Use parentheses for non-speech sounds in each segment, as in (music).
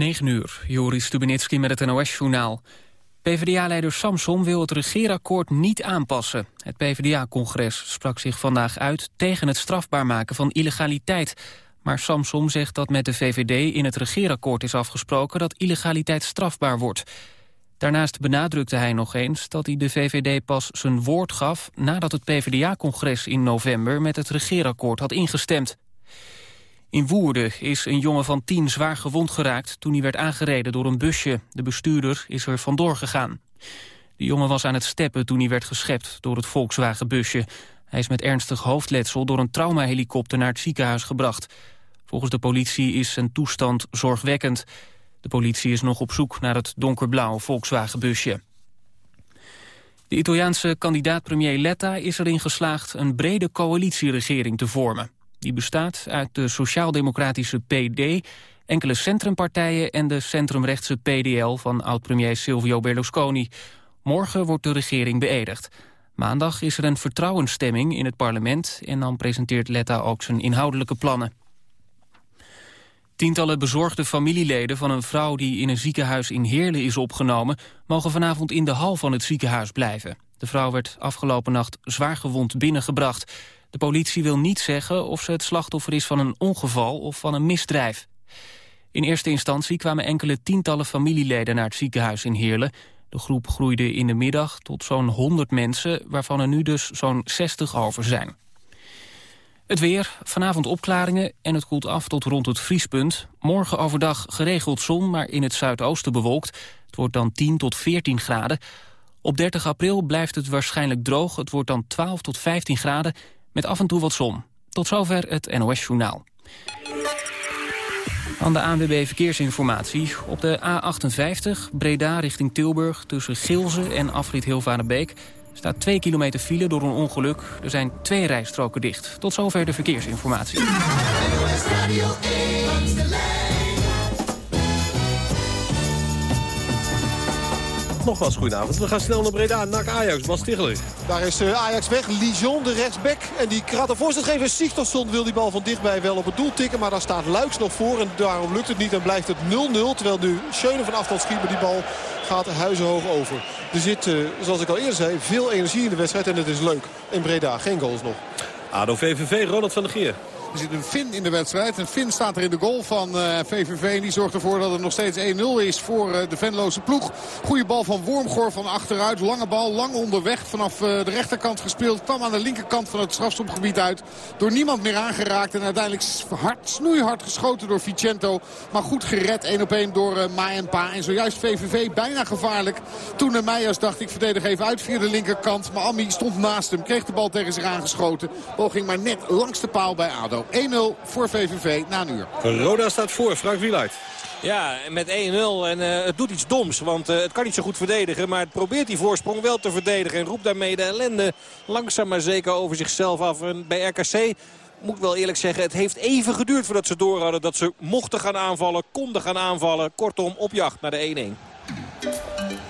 9 uur, Joris Stubenitski met het NOS-journaal. PvdA-leider Samson wil het regeerakkoord niet aanpassen. Het PvdA-congres sprak zich vandaag uit tegen het strafbaar maken van illegaliteit. Maar Samson zegt dat met de VVD in het regeerakkoord is afgesproken dat illegaliteit strafbaar wordt. Daarnaast benadrukte hij nog eens dat hij de VVD pas zijn woord gaf... nadat het PvdA-congres in november met het regeerakkoord had ingestemd. In Woerden is een jongen van tien zwaar gewond geraakt... toen hij werd aangereden door een busje. De bestuurder is er vandoor gegaan. De jongen was aan het steppen toen hij werd geschept door het Volkswagen-busje. Hij is met ernstig hoofdletsel door een traumahelikopter naar het ziekenhuis gebracht. Volgens de politie is zijn toestand zorgwekkend. De politie is nog op zoek naar het donkerblauwe Volkswagen-busje. De Italiaanse kandidaat-premier Letta is erin geslaagd... een brede coalitieregering te vormen. Die bestaat uit de sociaal-democratische PD... enkele centrumpartijen en de centrumrechtse PDL... van oud-premier Silvio Berlusconi. Morgen wordt de regering beëdigd. Maandag is er een vertrouwensstemming in het parlement... en dan presenteert Letta ook zijn inhoudelijke plannen. Tientallen bezorgde familieleden van een vrouw die in een ziekenhuis in Heerlen is opgenomen... mogen vanavond in de hal van het ziekenhuis blijven. De vrouw werd afgelopen nacht zwaar gewond binnengebracht. De politie wil niet zeggen of ze het slachtoffer is van een ongeval of van een misdrijf. In eerste instantie kwamen enkele tientallen familieleden naar het ziekenhuis in Heerlen. De groep groeide in de middag tot zo'n 100 mensen, waarvan er nu dus zo'n 60 over zijn. Het weer, vanavond opklaringen en het koelt af tot rond het vriespunt. Morgen overdag geregeld zon, maar in het zuidoosten bewolkt. Het wordt dan 10 tot 14 graden. Op 30 april blijft het waarschijnlijk droog. Het wordt dan 12 tot 15 graden met af en toe wat zon. Tot zover het NOS Journaal. Aan de ANWB Verkeersinformatie. Op de A58 Breda richting Tilburg tussen Gilze en afrit Hilvarenbeek staat 2 kilometer file door een ongeluk. Er zijn twee rijstroken dicht. Tot zover de verkeersinformatie. Nogmaals, goedenavond. We gaan snel naar Breda. Nak Ajax, Bas Ticheler. Daar is uh, Ajax weg. Lijon, de rechtsback. En die gaat de voorzet geven. Sigtorsson wil die bal van dichtbij wel op het doel tikken. Maar daar staat Luiks nog voor. En daarom lukt het niet en blijft het 0-0. Terwijl nu Schöne van afstand schiet. Maar die bal gaat huizenhoog over. Er zit, uh, zoals ik al eerder zei, veel energie in de wedstrijd. En het is leuk. In Breda geen goals nog. ADO VVV, Ronald van der Geer. Er zit een Fin in de wedstrijd. Een Fin staat er in de goal van VVV. Eh, en die zorgt ervoor dat het nog steeds 1-0 is voor uh, de Venloze ploeg. Goede bal van Wormgoor van achteruit. Lange bal, lang onderweg. Vanaf uh, de rechterkant gespeeld. Kwam aan de linkerkant van het strafstopgebied uit. Door niemand meer aangeraakt. En uiteindelijk hard, snoeihard geschoten door Vicento. Maar goed gered. 1 op 1 door Maempa. En zojuist VVV bijna gevaarlijk. Toen de Meijers dacht ik verdedig even uit via de linkerkant. Maar Ami stond naast hem. Kreeg de bal tegen zich aangeschoten. Bal ging maar net langs de paal bij ADO. 1-0 voor VVV na een uur. Roda staat voor, Frank Wieluid. Ja, met 1-0 en uh, het doet iets doms. Want uh, het kan niet zo goed verdedigen. Maar het probeert die voorsprong wel te verdedigen. En roept daarmee de ellende langzaam maar zeker over zichzelf af. En bij RKC moet ik wel eerlijk zeggen, het heeft even geduurd voordat ze door hadden. Dat ze mochten gaan aanvallen, konden gaan aanvallen. Kortom, op jacht naar de 1-1.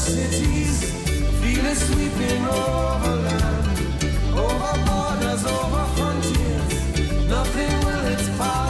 cities. Feel it sweeping over land, over borders, over frontiers. Nothing will its power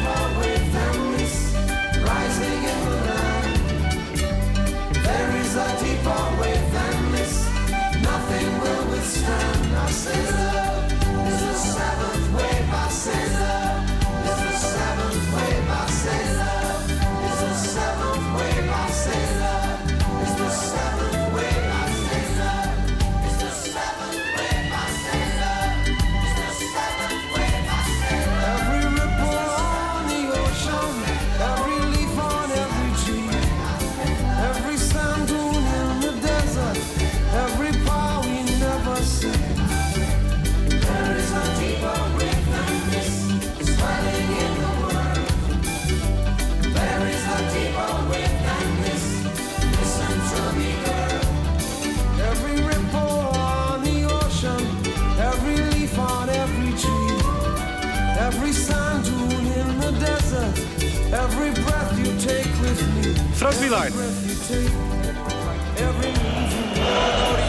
Rode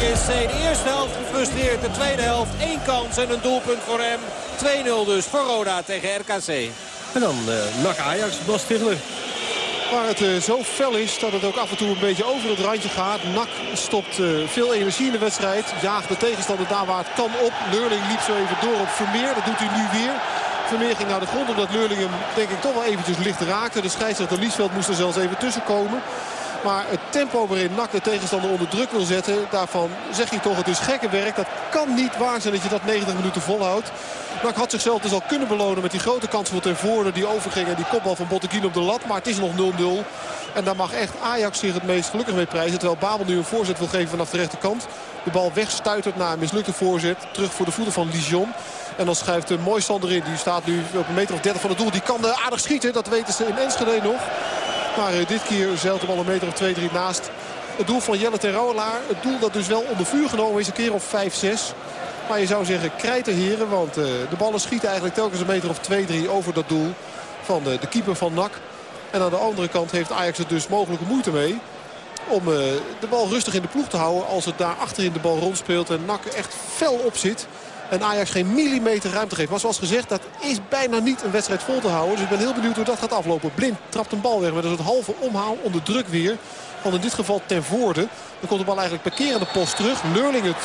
JC de eerste helft gefrustreerd. De tweede helft één kans en een doelpunt voor hem. 2-0 dus voor Roda tegen RKC. En dan uh, NAC Ajax, Bas Stigler. Waar het eh, zo fel is dat het ook af en toe een beetje over het randje gaat. Nak stopt eh, veel energie in de wedstrijd. Jaagt de tegenstander daar waar het kan op. Leurling liep zo even door op Vermeer. Dat doet hij nu weer. Vermeer ging naar de grond omdat denk ik toch wel eventjes licht raakte. De scheidsrechter Liesveld moest er zelfs even tussen komen. Maar het tempo waarin NAC de tegenstander onder druk wil zetten... daarvan zeg je toch, het is gekke werk. Dat kan niet waar zijn dat je dat 90 minuten volhoudt. NAC had zichzelf dus al kunnen belonen met die grote kans voor ten voorde... die overging en die kopbal van Botteguin op de lat. Maar het is nog 0-0. En daar mag echt Ajax zich het meest gelukkig mee prijzen. Terwijl Babel nu een voorzet wil geven vanaf de rechterkant. De bal wegstuitert naar een mislukte voorzet. Terug voor de voeten van Dijon. En dan schuift de Moisander in. Die staat nu op een meter of 30 van het doel. Die kan eh, aardig schieten. Dat weten ze in Enschede nog. Maar eh, dit keer zeilt de bal een meter of 2-3 naast het doel van Jelle ten Rouwelaar. Het doel dat dus wel onder vuur genomen is. Een keer of 5-6. Maar je zou zeggen krijt de heren. Want uh, de ballen schieten eigenlijk telkens een meter of 2-3 over dat doel van de, de keeper van NAC. En aan de andere kant heeft Ajax er dus mogelijke moeite mee. Om uh, de bal rustig in de ploeg te houden als het daar achterin de bal rondspeelt. En NAC echt fel op zit. En Ajax geen millimeter ruimte geeft. Maar zoals gezegd, dat is bijna niet een wedstrijd vol te houden. Dus ik ben heel benieuwd hoe dat gaat aflopen. Blind trapt een bal weg met een soort halve omhaal onder druk weer. Van in dit geval ten voorde. Dan komt de bal eigenlijk per keer aan de post terug. Leurling het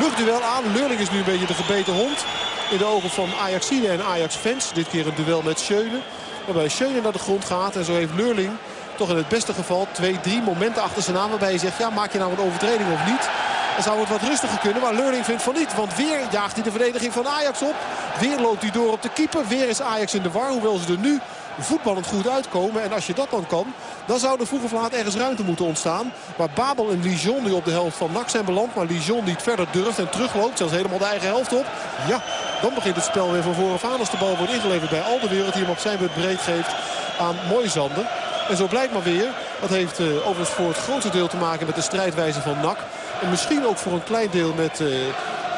luchtduel aan. Leurling is nu een beetje de gebeten hond. In de ogen van Ajaxine en Ajax-fans. Dit keer een duel met Schöne. Waarbij Schöne naar de grond gaat. En zo heeft Leurling toch in het beste geval twee, drie momenten achter zijn naam. Waarbij je zegt, ja maak je nou een overtreding of niet? Dan zou het wat rustiger kunnen. Maar Leurling vindt van niet. Want weer jaagt hij de verdediging van Ajax op. Weer loopt hij door op de keeper. Weer is Ajax in de war. Hoewel ze er nu voetballend goed uitkomen. En als je dat dan kan, dan zou er vroeg of laat ergens ruimte moeten ontstaan. Waar Babel en Lijon nu op de helft van NAC zijn beland. Maar Lijon niet verder durft en terugloopt. Zelfs helemaal de eigen helft op. Ja, dan begint het spel weer van vooraf aan. Als de bal wordt ingeleverd bij Alderwereld. Die hem op zijn beurt breed geeft aan Mooizander. En zo blijkt maar weer. Dat heeft uh, overigens voor het grootste deel te maken met de strijdwijze van NAC. En misschien ook voor een klein deel met... Uh,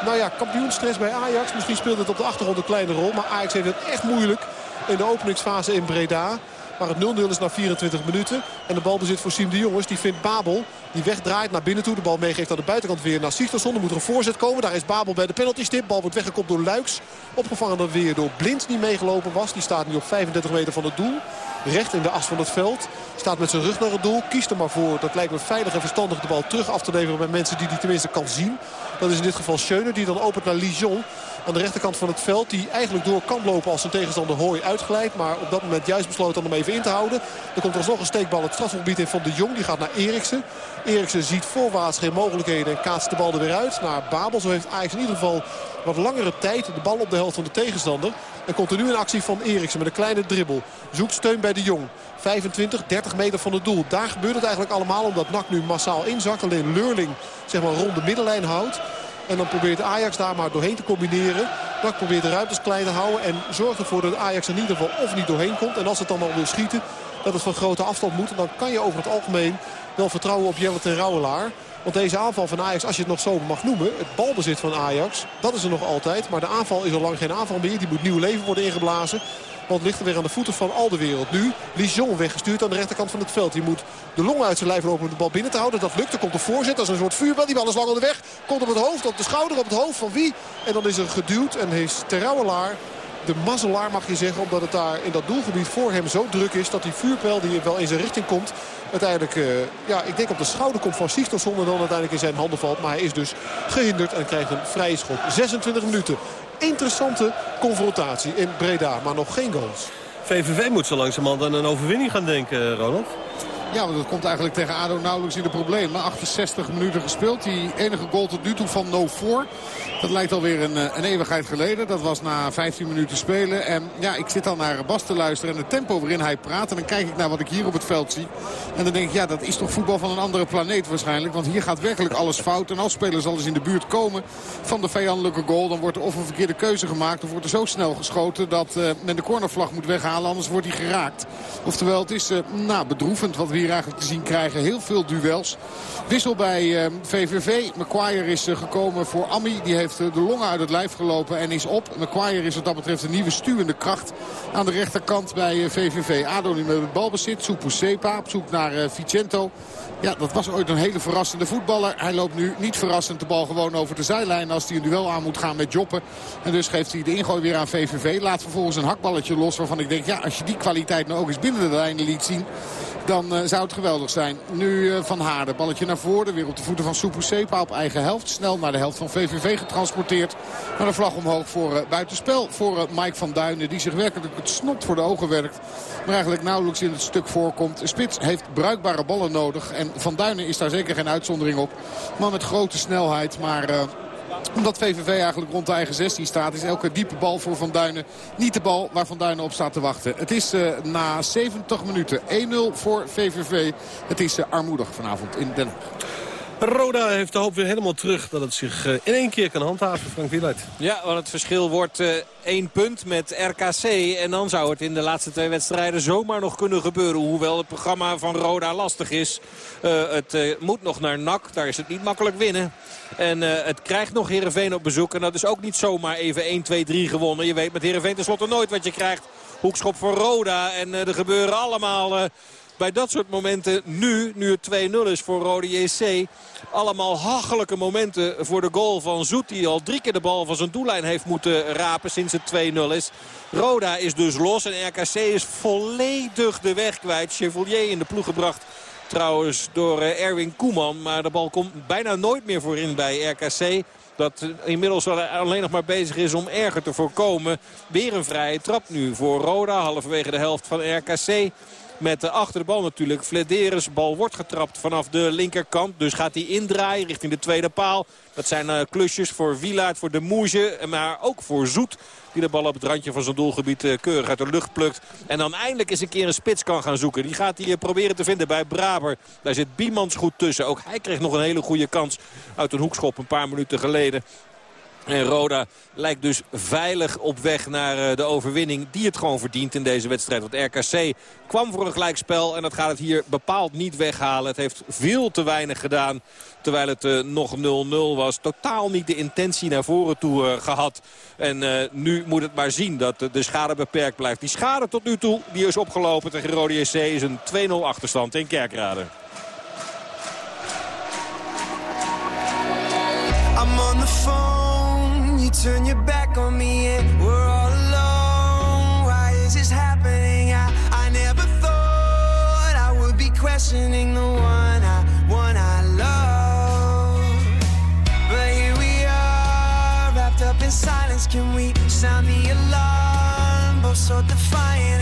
nou ja, kampioenstress bij Ajax. Misschien speelt het op de achtergrond een kleine rol. Maar Ajax heeft het echt moeilijk in de openingsfase in Breda. Waar het 0-0 is na 24 minuten. En de bal bezit voor Siem de Jongens. Die vindt Babel. Die wegdraait naar binnen toe. De bal meegeeft aan de buitenkant weer naar Sigtersson. Er moet er een voorzet komen. Daar is Babel bij de penaltystip. Bal wordt weggekopt door Luiks. Opgevangen dan weer door Blind die meegelopen was. Die staat nu op 35 meter van het doel. Recht in de as van het veld. Staat met zijn rug naar het doel. Kiest er maar voor. Dat lijkt me veilig en verstandig de bal terug af te leveren bij mensen die die tenminste kan zien. Dat is in dit geval Schöne die dan opent naar Lijon. Aan de rechterkant van het veld. Die eigenlijk door kan lopen als zijn tegenstander Hooi uitglijdt. Maar op dat moment juist besloten om hem even in te houden. Er komt alsnog een steekbal het strafgebied in van de Jong. Die gaat naar Eriksen. Eriksen ziet voorwaarts geen mogelijkheden en kaatst de bal er weer uit naar Babel. Zo heeft Ajax in ieder geval wat langere tijd de bal op de helft van de tegenstander. En komt nu een actie van Eriksen met een kleine dribbel. Zoekt steun bij de Jong. 25, 30 meter van het doel. Daar gebeurt het eigenlijk allemaal omdat NAC nu massaal inzakt. Alleen Leurling zeg maar rond de middenlijn houdt. En dan probeert Ajax daar maar doorheen te combineren. NAC probeert de ruimtes klein te houden. En zorgt ervoor dat Ajax er in ieder geval of niet doorheen komt. En als het dan al wil schieten, dat het van grote afstand moet. Dan kan je over het algemeen wel vertrouwen op Jelle ten Rouwelaar. Want deze aanval van Ajax, als je het nog zo mag noemen... het balbezit van Ajax, dat is er nog altijd. Maar de aanval is al lang geen aanval meer. Die moet nieuw leven worden ingeblazen. Want ligt er weer aan de voeten van al de wereld. Nu Lijon weggestuurd aan de rechterkant van het veld. Die moet de longen uit zijn lijf lopen om de bal binnen te houden. Dat lukt. Er komt een voorzet als een soort vuurbal. Die bal is lang onderweg. Komt op het hoofd, op de schouder, op het hoofd van wie? En dan is er geduwd en is Terrouwelaar de mazzelaar mag je zeggen. Omdat het daar in dat doelgebied voor hem zo druk is. Dat die vuurpijl die wel in zijn richting komt. Uiteindelijk, uh, ja, ik denk op de schouder komt van Sigtorsson. En dan uiteindelijk in zijn handen valt. Maar hij is dus gehinderd en krijgt een vrije schop. 26 minuten. Interessante confrontatie in Breda. Maar nog geen goals. VVV moet zo langzamerhand aan een overwinning gaan denken, Ronald. Ja, want dat komt eigenlijk tegen ADO nauwelijks in de problemen. 68 minuten gespeeld. Die enige goal tot nu toe van No 4. Dat lijkt alweer een, eh, een eeuwigheid geleden. Dat was na 15 minuten spelen. En ja, ik zit dan naar Bas te luisteren en het tempo waarin hij praat. En dan kijk ik naar wat ik hier op het veld zie. En dan denk ik, ja, dat is toch voetbal van een andere planeet waarschijnlijk. Want hier gaat werkelijk alles fout. En als spelers al eens in de buurt komen van de vijandelijke goal... dan wordt er of een verkeerde keuze gemaakt... of wordt er zo snel geschoten dat uh, men de cornervlag moet weghalen. Anders wordt hij geraakt. Oftewel, het is uh, nou, bedroevend wat we hier eigenlijk te zien krijgen. Heel veel duels. Wissel bij VVV. Maguire is gekomen voor Ami. Die heeft de longen uit het lijf gelopen en is op. Maguire is wat dat betreft een nieuwe stuwende kracht aan de rechterkant bij VVV. Ado nu met het balbezit. Soepu Sepa op zoek naar Vicento. Ja, dat was ooit een hele verrassende voetballer. Hij loopt nu niet verrassend de bal gewoon over de zijlijn als hij een duel aan moet gaan met Joppen. En dus geeft hij de ingooi weer aan VVV. Laat vervolgens een hakballetje los waarvan ik denk, ja, als je die kwaliteit nou ook eens binnen de lijnen liet zien dan uh, zou het geweldig zijn. Nu uh, Van Haarden, balletje naar voren. Weer op de voeten van Soepu op eigen helft. Snel naar de helft van VVV getransporteerd. Naar de vlag omhoog voor uh, buitenspel. Voor Mike van Duinen die zich werkelijk het snot voor de ogen werkt. Maar eigenlijk nauwelijks in het stuk voorkomt. Spits heeft bruikbare ballen nodig. En Van Duinen is daar zeker geen uitzondering op. Man met grote snelheid. Maar omdat VVV eigenlijk rond de eigen 16 staat... is elke diepe bal voor Van Duinen niet de bal waar Van Duinen op staat te wachten. Het is uh, na 70 minuten 1-0 voor VVV. Het is uh, armoedig vanavond in Den Haag. Roda heeft de hoop weer helemaal terug dat het zich uh, in één keer kan handhaven. Frank Wieluid. Ja, want het verschil wordt uh, één punt met RKC. En dan zou het in de laatste twee wedstrijden zomaar nog kunnen gebeuren. Hoewel het programma van Roda lastig is. Uh, het moet nog naar NAC. Daar is het niet makkelijk winnen. En het krijgt nog Heerenveen op bezoek. En dat is ook niet zomaar even 1, 2, 3 gewonnen. Je weet met Heerenveen tenslotte nooit wat je krijgt. Hoekschop voor Roda. En er gebeuren allemaal bij dat soort momenten nu, nu het 2-0 is voor Rode JC... allemaal hachelijke momenten voor de goal van Zoet... die al drie keer de bal van zijn doellijn heeft moeten rapen sinds het 2-0 is. Roda is dus los en RKC is volledig de weg kwijt. Chevalier in de ploeg gebracht trouwens door eh, Erwin Koeman. Maar de bal komt bijna nooit meer voorin bij RKC. Dat inmiddels alleen nog maar bezig is om erger te voorkomen. Weer een vrije trap nu voor Roda. Halverwege de helft van RKC. Met achter de bal natuurlijk Flederis. Bal wordt getrapt vanaf de linkerkant. Dus gaat hij indraaien richting de tweede paal. Dat zijn uh, klusjes voor Wielaert, voor de Moege. Maar ook voor Zoet. Die de bal op het randje van zijn doelgebied uh, keurig uit de lucht plukt. En dan eindelijk eens een keer een spits kan gaan zoeken. Die gaat hij uh, proberen te vinden bij Braber. Daar zit Biemans goed tussen. Ook hij kreeg nog een hele goede kans uit een hoekschop een paar minuten geleden. En Roda lijkt dus veilig op weg naar eh, de overwinning die het gewoon verdient in deze wedstrijd. Want RKC kwam voor een gelijkspel en dat gaat het hier bepaald niet weghalen. Het heeft veel te weinig gedaan terwijl het uh, nog 0-0 was. Totaal niet de intentie naar voren toe uh, gehad. En nu moet het maar zien dat de schade beperkt blijft. Die schade tot nu toe die is opgelopen tegen Rode JC is een 2-0 achterstand in Kerkrade. I'm on the phone, turn your back on me and we're all alone. Why is this happening? I, I never thought I would be questioning the one I, one I love. But here we are, wrapped up in silence. Can we sound the alarm? Both so defiant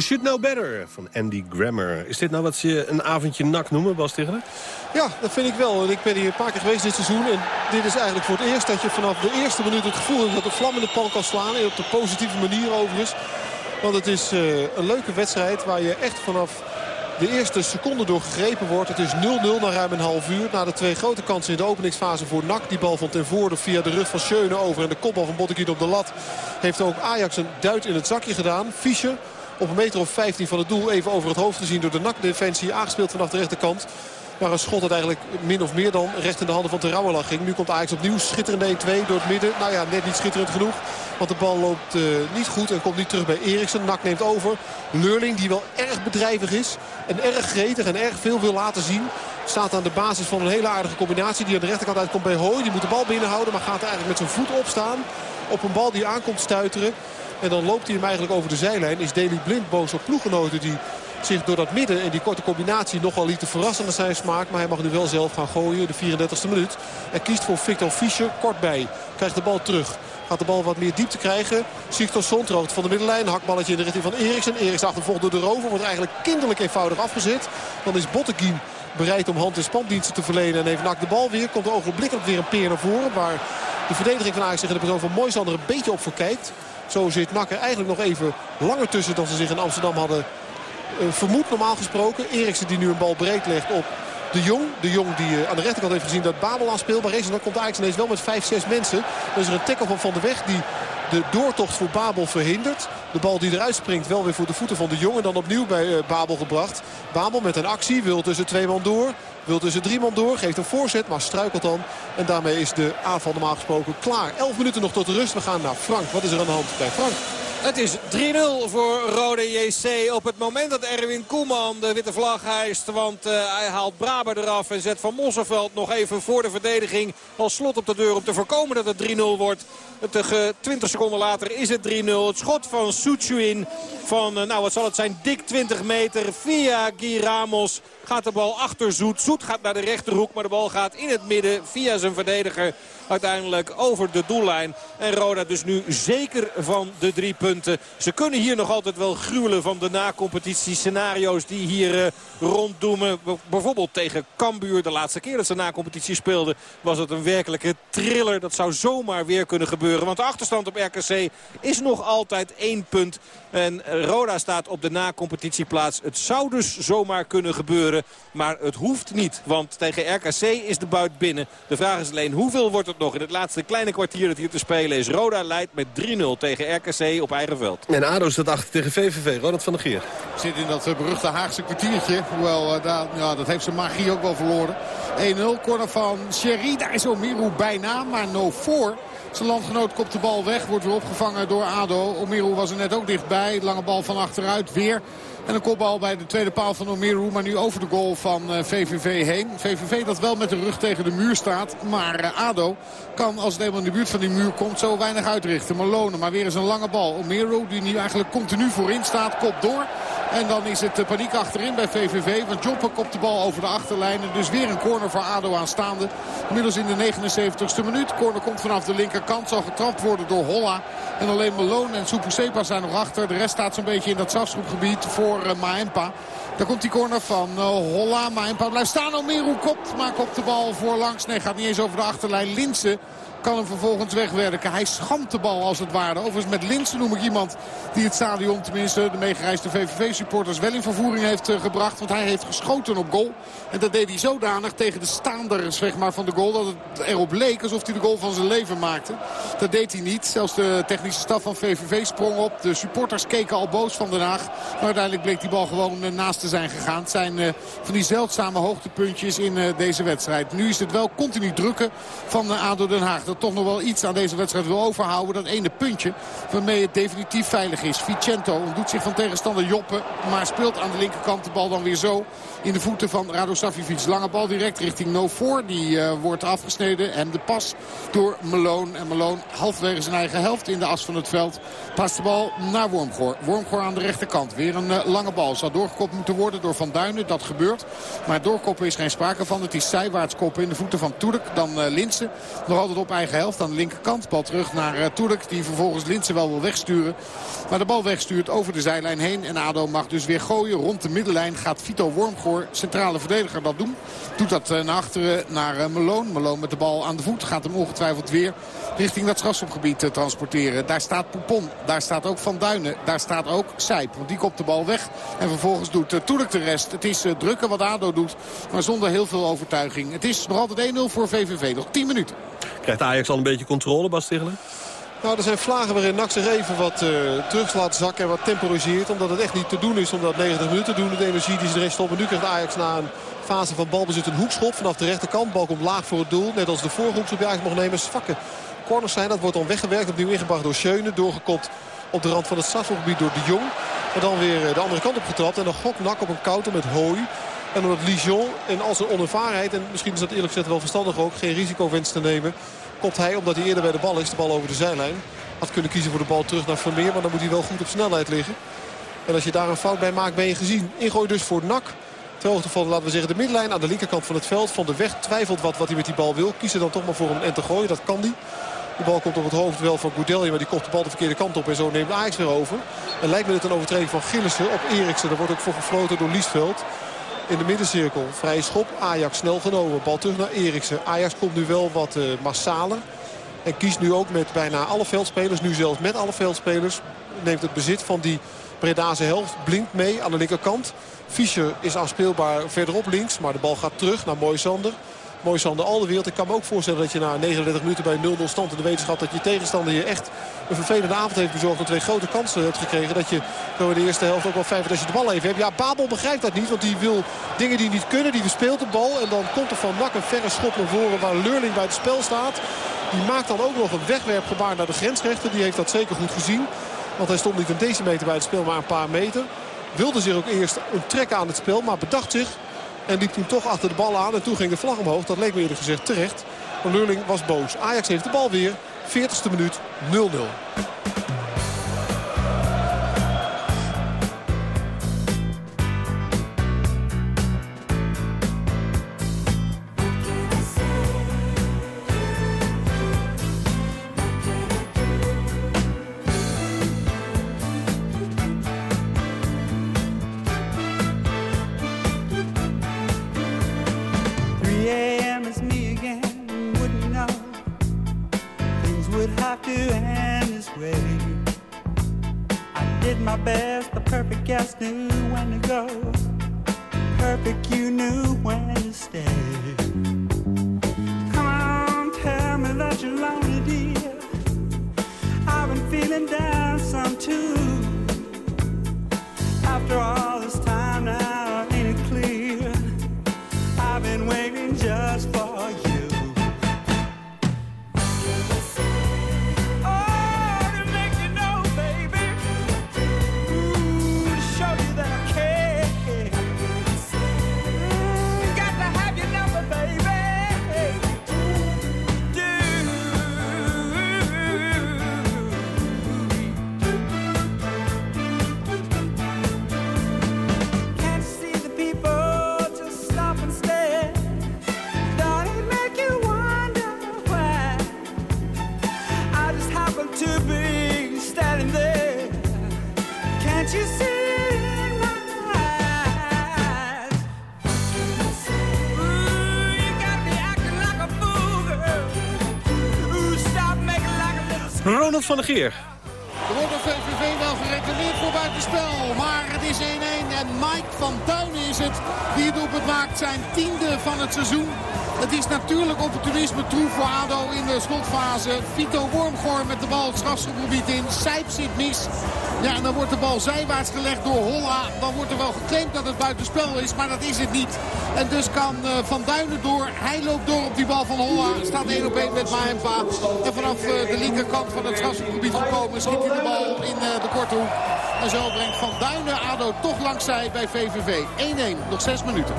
You Should Know Better van Andy Grammer. Is dit nou wat ze een avondje nak noemen, Bas Tichelen? Ja, dat vind ik wel. En ik ben hier een paar keer geweest dit seizoen. En dit is eigenlijk voor het eerst dat je vanaf de eerste minuut het gevoel hebt dat de vlam in de pan kan slaan. En op de positieve manier overigens. Want het is eh, een leuke wedstrijd waar je echt vanaf de eerste seconde door gegrepen wordt. Het is 0-0 na ruim een half uur. Na de twee grote kansen in de openingsfase voor NAC. Die bal van ten voorde via de rug van Schöne over. En de kopbal van Bottekiet op de lat. Heeft ook Ajax een duit in het zakje gedaan. Fischer op een meter of 15 van het doel. Even over het hoofd gezien door de NAC-defensie. Aangespeeld vanaf de rechterkant. Waar een schot het eigenlijk min of meer dan recht in de handen van Terouwela ging. Nu komt Ajax opnieuw. Schitterende 1-2 door het midden. Nou ja, net niet schitterend genoeg. Want de bal loopt eh, niet goed en komt niet terug bij Eriksen. Nak neemt over. Leurling die wel erg bedrijvig is. En erg gretig en erg veel wil laten zien. Staat aan de basis van een hele aardige combinatie. Die aan de rechterkant uitkomt bij Hooi. Die moet de bal binnenhouden. Maar gaat eigenlijk met zijn voet opstaan. Op een bal die aankomt stuiteren. En dan loopt hij hem eigenlijk over de zijlijn. Is Deli Blind boos op ploeggenoten die zich door dat midden en die korte combinatie nogal lieten verrassen naar zijn smaak. Maar hij mag nu wel zelf gaan gooien, de 34e minuut. Hij kiest voor Victor Fischer, kort bij. Krijgt de bal terug. Gaat de bal wat meer diepte krijgen. Sigtorsson droogt van de middenlijn. Hakballetje in de richting van Eriksen. Eriksen achtervolgd door de rover. Wordt eigenlijk kinderlijk eenvoudig afgezet. Dan is Botteguin bereid om hand- en spanddiensten te verlenen. En heeft Nak de bal weer. Komt ogenblikkelijk weer een peer naar voren. Waar de verdediging van Ajax in de persoon van Moisander een beetje op verkijkt. Zo zit Nak er eigenlijk nog even langer tussen dan ze zich in Amsterdam hadden eh, vermoed normaal gesproken. Eriksen die nu een bal breed legt op de Jong. De Jong die eh, aan de rechterkant heeft gezien dat Babel aanspeelbaar is. En dan komt Ajax ineens wel met 5, 6 mensen. Dan is er een tackle van Van der Weg die de doortocht voor Babel verhindert. De bal die eruit springt wel weer voor de voeten van de Jong. En dan opnieuw bij eh, Babel gebracht. Babel met een actie wil tussen twee man door. Wil tussen drie man door. Geeft een voorzet maar struikelt dan. En daarmee is de aanval normaal gesproken klaar. 11 minuten nog tot de rust. We gaan naar Frank. Wat is er aan de hand bij Frank? Het is 3-0 voor Rode JC. Op het moment dat Erwin Koeman de witte vlag hijst. Want uh, hij haalt Braber eraf en zet Van Mosselveld nog even voor de verdediging. Als slot op de deur om te voorkomen dat het 3-0 wordt. Tegen 20 seconden later is het 3-0. Het schot van Suchuin van, uh, nou wat zal het zijn, dik 20 meter. Via Guy Ramos gaat de bal achter Zoet. Zoet gaat naar de rechterhoek, maar de bal gaat in het midden via zijn verdediger. Uiteindelijk over de doellijn. En Roda dus nu zeker van de drie punten. Ze kunnen hier nog altijd wel gruwelen van de na-competitie scenario's die hier uh, ronddoemen. Bijvoorbeeld tegen Cambuur. De laatste keer dat ze na-competitie speelden was het een werkelijke thriller. Dat zou zomaar weer kunnen gebeuren. Want de achterstand op RKC is nog altijd één punt. En Roda staat op de na-competitieplaats. Het zou dus zomaar kunnen gebeuren. Maar het hoeft niet. Want tegen RKC is de buit binnen. De vraag is alleen hoeveel wordt het nog in het laatste kleine kwartier dat hier te spelen is. Roda leidt met 3-0 tegen RKC op eigen veld. En ADO staat achter tegen VVV. Ronald van der Geer. Zit in dat eh, beruchte Haagse kwartiertje. Hoewel, uh, daar, ja, dat heeft zijn magie ook wel verloren. 1-0, corner van Sherry. Daar is Omiru bijna, maar no voor. Zijn landgenoot kopt de bal weg. Wordt weer opgevangen door ADO. Omiru was er net ook dichtbij. Lange bal van achteruit. Weer en een kopbal bij de tweede paal van Omeru. Maar nu over de goal van VVV eh, heen. VVV dat wel met de rug tegen de muur staat. Maar eh, ADO kan als het eenmaal in de buurt van die muur komt zo weinig uitrichten. Malone maar weer eens een lange bal. Omeru die nu eigenlijk continu voorin staat. Kop door. En dan is het paniek achterin bij VVV. Want Jopper kopt de bal over de achterlijn. En dus weer een corner voor ADO aanstaande. Inmiddels in de 79ste minuut. Corner komt vanaf de linkerkant. Zal getrapt worden door Holla. En alleen Malone en Sepa zijn nog achter. De rest staat zo'n beetje in dat strafschopgebied voor uh, Maempa. Daar komt die corner van uh, Holla. Maempa blijft staan. Omeru kopt. Maar kopt de bal voorlangs. Nee, gaat niet eens over de achterlijn. Linsen kan hem vervolgens wegwerken. Hij schamt de bal als het ware. Overigens met Linsen noem ik iemand die het stadion, tenminste de meegereisde VVV-supporters, wel in vervoering heeft uh, gebracht. Want hij heeft geschoten op goal. En dat deed hij zodanig tegen de staanders maar, van de goal. Dat het erop leek alsof hij de goal van zijn leven maakte. Dat deed hij niet. Zelfs de technische staf van VVV sprong op. De supporters keken al boos van Den Haag. Maar uiteindelijk bleek die bal gewoon uh, naast te zijn gegaan. Het zijn uh, van die zeldzame hoogtepuntjes in deze wedstrijd. Nu is het wel continu drukken van ADO Den Haag dat toch nog wel iets aan deze wedstrijd wil overhouden. Dat ene puntje waarmee het definitief veilig is. Vicento doet zich van tegenstander Joppen. Maar speelt aan de linkerkant de bal dan weer zo in de voeten van Rado Savivic. Lange bal direct richting No 4. Die uh, wordt afgesneden. En de pas door Malone. En Malone halfwege zijn eigen helft in de as van het veld. Past de bal naar Wormgoor. Wormgoor aan de rechterkant. Weer een uh, lange bal. Zal doorgekopt moeten worden door Van Duinen. Dat gebeurt. Maar doorkoppen is geen sprake van. Het is zijwaarts koppen in de voeten van Toedek. Dan uh, Linsen. Nog altijd op eigen helft aan de linkerkant. Bal terug naar uh. Die vervolgens Linsen wel wil wegsturen. Maar de bal wegstuurt over de zijlijn heen. En ADO mag dus weer gooien. Rond de middenlijn gaat Vito Wormgoor, centrale verdediger, dat doen. Doet dat uh, naar achteren naar uh, Malone. Malone met de bal aan de voet. Gaat hem ongetwijfeld weer richting dat strafschopgebied uh, transporteren. Daar staat Poupon. Daar staat ook Van Duinen. Daar staat ook Sijp. Want die kopt de bal weg. En vervolgens doet Toedek de rest. Het is drukken wat ADO doet. Maar zonder heel veel overtuiging. Het is nog altijd 1-0 voor VVV. Nog 10 minuten. Krijgt Ajax al een beetje controle, Bas? Nou, er zijn vlagen waarin NAC zich even wat uh, terug laat zakken en wat temporiseert. Omdat het echt niet te doen is om dat 90 minuten te doen. De energie die ze erin stoppen. Nu krijgt Ajax na een fase van balbezit een hoekschop vanaf de rechterkant. Bal komt laag voor het doel. Net als de vorige hoekschop die Ajax mocht nemen. Zwakke corners zijn. Dat wordt dan weggewerkt. Opnieuw ingebracht door Schöne. Doorgekopt op de rand van het strafgebied door de Jong. Maar dan weer de andere kant op getrapt. En dan gokt NAC op een counter met Hooi. En omdat Lijon en al zijn onervarenheid, en misschien is dat eerlijk gezegd wel verstandig ook, geen risico wenst te nemen kopt hij, omdat hij eerder bij de bal is, de bal over de zijlijn. Had kunnen kiezen voor de bal terug naar Vermeer, maar dan moet hij wel goed op snelheid liggen. En als je daar een fout bij maakt, ben je gezien. Ingooi dus voor NAC. Ter hoogte van, laten we zeggen, de middenlijn aan de linkerkant van het veld. Van de weg twijfelt wat, wat hij met die bal wil. Kies er dan toch maar voor hem en te gooien. Dat kan hij. De bal komt op het hoofd wel van Goudelje, maar die kopt de bal de verkeerde kant op. En zo neemt Ajax weer over. En lijkt me het een overtreding van Gillissen op Eriksen. Daar wordt ook voor gefloten door Liesveld. In de middencirkel. Vrije schop. Ajax snel genomen. Bal terug naar Eriksen. Ajax komt nu wel wat uh, massaler. En kiest nu ook met bijna alle veldspelers. Nu zelfs met alle veldspelers. Neemt het bezit van die Bredase helft. Blinkt mee aan de linkerkant. Fischer is aanspeelbaar verderop links. Maar de bal gaat terug naar Moisander. Moisander al de wereld. Ik kan me ook voorstellen dat je na 39 minuten bij 0-0 stand in de wetenschap... dat je tegenstander je echt een vervelende avond heeft bezorgd... en twee grote kansen hebt gekregen. Dat je door de eerste helft ook wel vijf als je de bal even hebt. Ja, Babel begrijpt dat niet. Want die wil dingen die niet kunnen. Die verspeelt de bal. En dan komt er van Nak een verre schop naar voren waar Leurling bij het spel staat. Die maakt dan ook nog een wegwerpgebaar naar de grensrechter. Die heeft dat zeker goed gezien. Want hij stond niet een decimeter bij het spel, maar een paar meter. Wilde zich ook eerst onttrekken aan het spel, maar bedacht zich. En liep toen toch achter de bal aan. En toen ging de vlag omhoog. Dat leek me eerder gezegd terecht. Maar Leurling was boos. Ajax heeft de bal weer. 40ste minuut 0-0. Ronald van der Geer. Er wordt door VVV wel gereclameerd voor buitenspel. Maar het is 1-1 en Mike van Duinen is het die het doelpunt maakt. Zijn tiende van het seizoen. Het is natuurlijk opportunisme troef voor ADO in de slotfase. Vito Wormgoor met de bal het strafschopgebied in. Sijp zit mis. Ja, en dan wordt de bal zijwaarts gelegd door Holla. Dan wordt er wel geclaimd dat het buitenspel is, maar dat is het niet. En dus kan eh, Van Duinen door. Hij loopt door op die bal van Holla. Staat 1 op 1 met Mahempa. En vanaf eh, de linkerkant van het strafschopgebied gekomen schiet hij de bal in eh, de korte hoek. En zo brengt Van Duinen ADO toch langs zij bij VVV. 1-1, nog 6 minuten.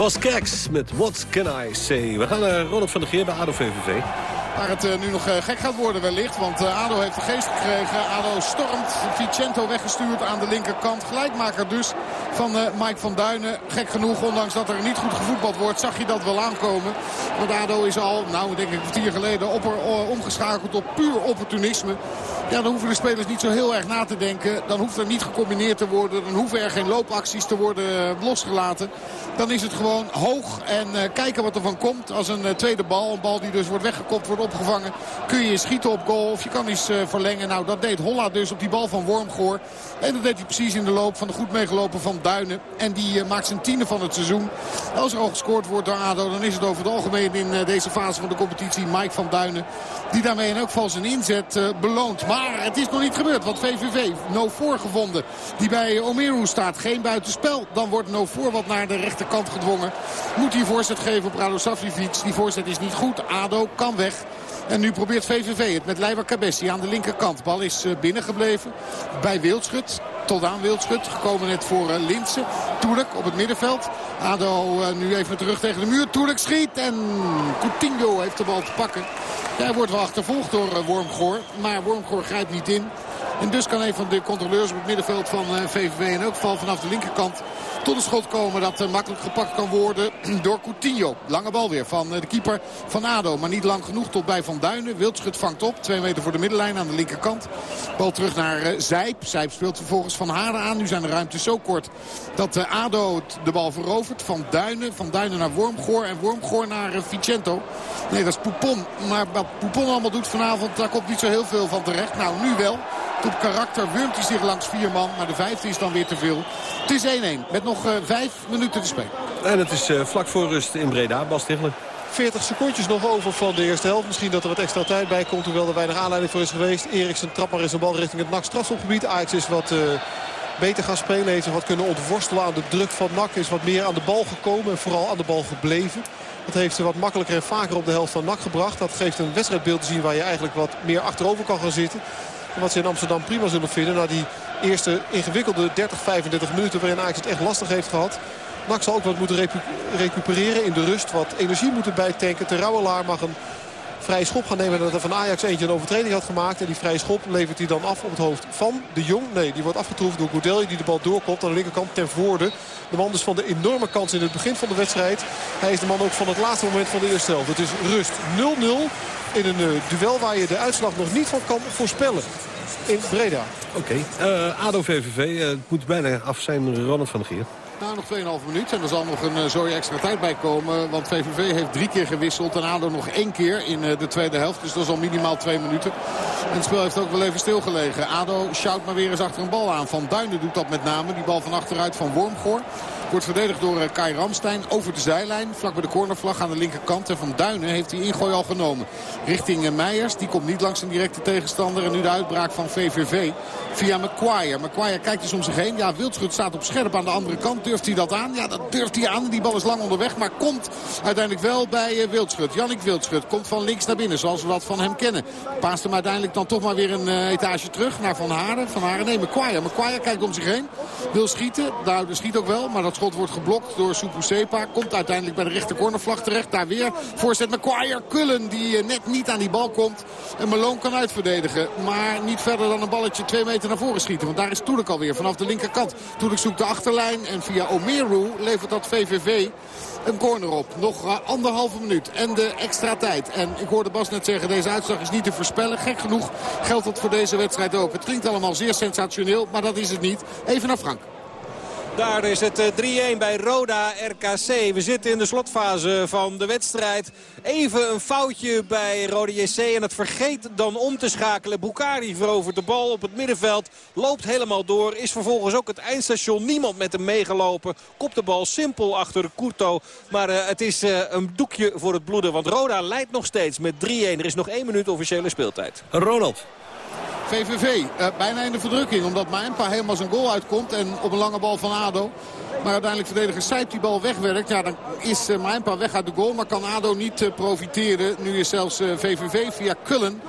Bas Keks met What Can I Say. We gaan naar Ronald van der Geer bij ADO VVV. Waar het eh, nu nog eh, gek gaat worden wellicht. Want eh, ADO heeft de geest gekregen. ADO stormt. Vicento weggestuurd aan de linkerkant. Gelijkmaker dus van eh, Mike van Duinen. Gek genoeg, ondanks dat er niet goed gevoetbald wordt, zag je dat wel aankomen. Want ADO is al, nou denk ik een kwartier geleden, op eh, omgeschakeld op puur opportunisme. Ja, dan hoeven de spelers niet zo heel erg na te denken. Dan hoeft er niet gecombineerd te worden. Dan hoeven er geen loopacties te worden eh, losgelaten. Dan is het gewoon hoog en kijken wat er van komt. Als een tweede bal, een bal die dus wordt weggekopt, wordt opgevangen. Kun je schieten op goal of je kan eh, verlengen. Nou, dat deed Holla dus op die bal van Wormgoor. En dat deed hij precies in de loop van de goed meegelopen van Duinen. En die eh, maakt zijn tiende van het seizoen. Als er al gescoord wordt door ADO, dan is het over het algemeen in eh, deze fase van de competitie Mike van Duinen. Die daarmee in elk geval zijn inzet eh, beloont. Maar het is nog niet gebeurd, want VVV, no voor gevonden. Die bij Omeru staat, geen buitenspel. Dan wordt no voor wat naar de rechterkant gedwongen. Moet hij voorzet geven op Rado. Die voorzet is niet goed. ADO kan weg. En nu probeert VVV het met Leiber Cabessi aan de linkerkant. Bal is binnengebleven bij Wildschut. Tot aan Wildschut. Gekomen net voor eh, Linsen. Toerlijk op het middenveld. ADO eh, nu even met de rug tegen de muur. Toerlijk schiet. En Coutinho heeft de bal te pakken. Hij wordt wel achtervolgd door eh, Wormgoor. Maar Wormgoor grijpt niet in. En dus kan een van de controleurs op het middenveld van VVV in elk geval vanaf de linkerkant tot een schot komen dat eh, makkelijk gepakt kan worden (clears throat) door Coutinho. Lange bal weer van eh, de keeper van ADO. Maar niet lang genoeg tot bij Van Duinen. Wildschut vangt op. Twee meter voor de middenlijn aan de linkerkant. Bal terug naar eh, Zijp. Zijp speelt vervolgens Van Haren aan. Nu zijn de ruimtes zo kort dat ADO de bal verovert. Van Duinen. Van Duinen naar Wormgoor. En Wormgoor naar Vicento. Nee, dat is Poupon. Maar wat Poupon allemaal doet vanavond, daar komt niet zo heel veel van terecht. Nou, nu wel. Op karakter wurmt hij zich langs vier man. Maar de vijfde is dan weer te veel. Het is 1-1 met nog eh, vijf minuten te spelen. En het is eh, vlak voor rust in Breda. Bas Tichler. 40 secondjes nog over van de eerste helft. Misschien dat er wat extra tijd bij komt. Hoewel er weinig aanleiding voor is geweest. Eriksen trapt maar eens een bal richting het NAC strafschopgebied. Ajax is wat eh, beter gaan spelen. Heeft zich wat kunnen ontworstelen aan de druk van NAC. Is wat meer aan de bal gekomen en vooral aan de bal gebleven. Dat heeft ze wat makkelijker en vaker op de helft van NAC gebracht. Dat geeft een wedstrijdbeeld te zien waar je eigenlijk wat meer achterover kan gaan zitten. Wat ze in Amsterdam prima zullen vinden. Na die eerste ingewikkelde 30, 35 minuten waarin Ajax het echt lastig heeft gehad. NAC zal ook wat moeten recu- recupereren in de rust. Wat energie moeten bijtanken. Terouwelaar mag een vrije schop gaan nemen. Dat er van Ajax eentje een overtreding had gemaakt. En die vrije schop levert hij dan af op het hoofd van de Jong. Nee, die wordt afgetroefd door Goudelje die de bal doorkomt aan de linkerkant ten voorde. De man dus van de enorme kans in het begin van de wedstrijd. Hij is de man ook van het laatste moment van de eerste helft. Het is rust 0-0 in een eh, duel waar je de uitslag nog niet van kan voorspellen. in Breda. Oké. Eh, ADO-VVV, eh, het moet bijna af zijn, Ronald van der Geer. Nou, nog 2,5 minuut. En er zal nog een uh, zooi extra tijd bij komen. Want VVV heeft drie keer gewisseld. En ADO nog één keer in uh, de tweede helft. Dus dat is al minimaal twee minuten. En het spel heeft ook wel even stilgelegen. ADO sjouwt maar weer eens achter een bal aan. Van Duinen doet dat met name. Die bal van achteruit van Wormgoor. Wordt verdedigd door uh, Kai Ramstein over de zijlijn. Vlak bij de cornervlag aan de linkerkant. En Van Duinen heeft die ingooi al genomen. Richting uh, Meijers. Die komt niet langs een directe tegenstander. En nu de uitbraak van VVV via McQuire. McQuire kijkt dus om zich heen. Ja, Wildschut staat op scherp aan de andere kant. Durft hij dat aan? Ja, dat durft hij aan. Die bal is lang onderweg. Maar komt uiteindelijk wel bij uh, Wildschut. Jannik Wildschut komt van links naar binnen. Zoals we dat van hem kennen. Paast hem uiteindelijk dan toch maar weer een etage terug naar Van Haren. Van Haren, nee, McQuire. McQuire kijkt om zich heen. Wil schieten. Nou, schiet ook wel. Maar dat schot wordt geblokt door Supusepa. Komt uiteindelijk bij de rechter cornervlag terecht. Daar weer voorzet McQuire. Kullen die net niet aan die bal komt. En Malone kan uitverdedigen. Maar niet verder dan een balletje twee meter naar voren schieten. Want daar is Toedek alweer vanaf de linkerkant. Toedek zoekt de achterlijn. En via Omeru levert dat VVV een corner op. Nog anderhalve minuut en de extra tijd. En ik hoorde Bas net zeggen, deze uitslag is niet te voorspellen. Gek genoeg geldt dat voor deze wedstrijd ook. Het klinkt allemaal zeer sensationeel, maar dat is het niet. Even naar Frank. Daar is het 3-1 bij Roda RKC. We zitten in de slotfase van de wedstrijd. Even een foutje bij Roda JC en het vergeet dan om te schakelen. Bukari verovert de bal op het middenveld. Loopt helemaal door. Is vervolgens ook het eindstation. Niemand met hem meegelopen. Kopt de bal simpel achter Kurto. Maar uh, het is uh, een doekje voor het bloeden. Want Roda leidt nog steeds met 3-1. Er is nog één minuut officiële speeltijd. Ronald. VVV uh, bijna in de verdrukking. Omdat Maempa helemaal zijn goal uitkomt. En op een lange bal van ADO. Maar uiteindelijk verdediger Sijp die bal wegwerkt. Ja, dan is uh, weg uit de goal. Maar kan ADO niet uh, profiteren. Nu is zelfs VVV via Kullen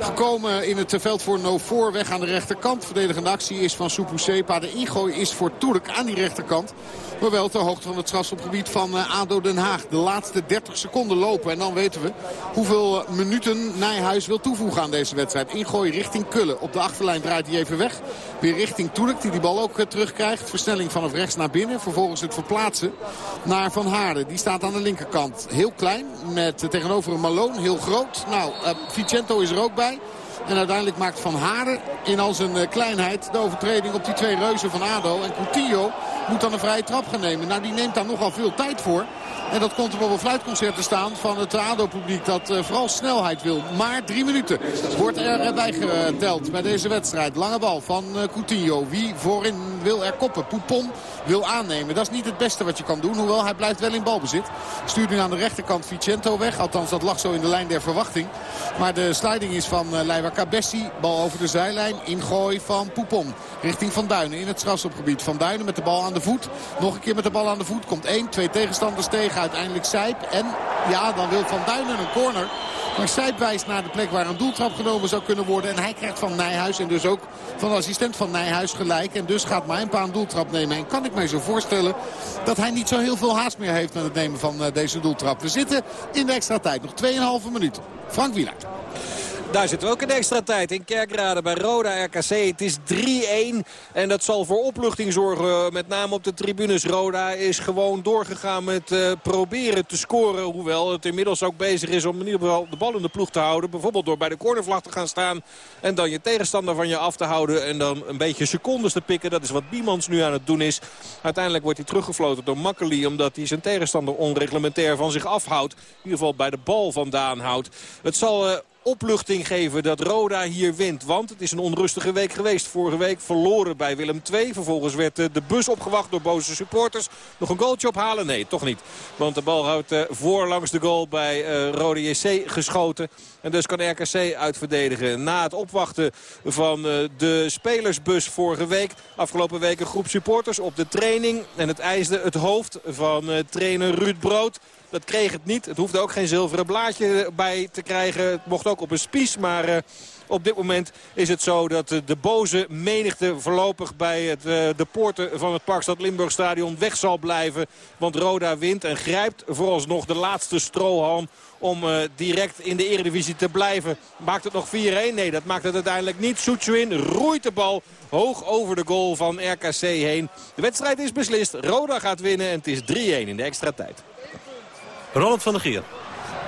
gekomen in het veld voor No 4 weg aan de rechterkant. Verdedigende actie is van Supusepa. De ingooi is voor Turk aan die rechterkant. Maar wel ter hoogte van het strafschopgebied van uh, ADO Den Haag. De laatste 30 seconden lopen. En dan weten we hoeveel minuten Nijhuis wil toevoegen aan deze wedstrijd. Ingooi richting Kullen. Op de achterlijn draait hij even weg. Weer richting Turk die die bal ook uh, terugkrijgt. Versnelling vanaf rechts naar binnen. Vervolgens het verplaatsen naar Van Haarden. Die staat aan de linkerkant. Heel klein. Met uh, tegenover een Malone. Heel groot. Nou, Vicento is er ook bij. En uiteindelijk maakt Van Haren in al zijn uh, kleinheid de overtreding op die twee reuzen van ADO. En Coutinho moet dan een vrije trap gaan nemen. Nou, die neemt daar nogal veel tijd voor. En dat komt op een fluitconcert te staan van het ADO-publiek dat uh, vooral snelheid wil. Maar drie minuten wordt er bij geteld bij deze wedstrijd. Lange bal van uh, Coutinho. Wie voorin wil er koppen? Poupon wil aannemen. Dat is niet het beste wat je kan doen. Hoewel hij blijft wel in balbezit. Stuurt nu aan de rechterkant Vicento weg. Althans dat lag zo in de lijn der verwachting. Maar de sliding is van Leiva Cabessi. Bal over de zijlijn. Ingooi van Poupon. Richting Van Duinen in het strafschopgebied. Van Duinen met de bal aan de voet. Nog een keer met de bal aan de voet. Komt één, twee tegenstanders tegen. Uiteindelijk Sijp. En ja, dan wil Van Duinen een corner. Maar Sijp wijst naar de plek waar een doeltrap genomen zou kunnen worden. En hij krijgt van Nijhuis en dus ook van assistent van Nijhuis gelijk. En dus gaat Mijnpa een doeltrap nemen. En kan ik mij zo voorstellen dat hij niet zo heel veel haast meer heeft met het nemen van deze doeltrap. We zitten in de extra tijd. Nog 2,5 minuten. Frank Wielaert. Daar zitten we ook in extra tijd in Kerkrade bij Roda RKC. Het is 3-1 en dat zal voor opluchting zorgen. Met name op de tribunes. Roda is gewoon doorgegaan met uh, proberen te scoren. Hoewel het inmiddels ook bezig is om in ieder geval de bal in de ploeg te houden. Bijvoorbeeld door bij de cornervlag te gaan staan. En dan je tegenstander van je af te houden. En dan een beetje secondes te pikken. Dat is wat Biemans nu aan het doen is. Uiteindelijk wordt hij teruggefloten door Makkeli. Omdat hij zijn tegenstander onreglementair van zich afhoudt. In ieder geval bij de bal vandaan houdt. Het zal... Uh, opluchting geven dat Roda hier wint. Want het is een onrustige week geweest. Vorige week verloren bij Willem II. Vervolgens werd de bus opgewacht door boze supporters. Nog een goaltje ophalen? Nee, toch niet. Want de bal houdt voor langs de goal bij uh, Roda JC geschoten. En dus kan RKC uitverdedigen. Na het opwachten van de spelersbus vorige week. Afgelopen week een groep supporters op de training. En het ijsde het hoofd van trainer Ruud Brood. Dat kreeg het niet. Het hoefde ook geen zilveren blaadje bij te krijgen. Het mocht ook op een spies, maar... Uh, op dit moment is het zo dat de boze menigte voorlopig bij het, uh, de poorten van het Parkstad Limburg stadion weg zal blijven. Want Roda wint en grijpt vooralsnog de laatste strohalm om direct in de eredivisie te blijven. Maakt het nog 4-1? Nee, dat maakt het uiteindelijk niet. Soetsuin roeit de bal hoog over de goal van RKC heen. De wedstrijd is beslist. Roda gaat winnen en het is 3-1 in de extra tijd. Ronald van der Gier.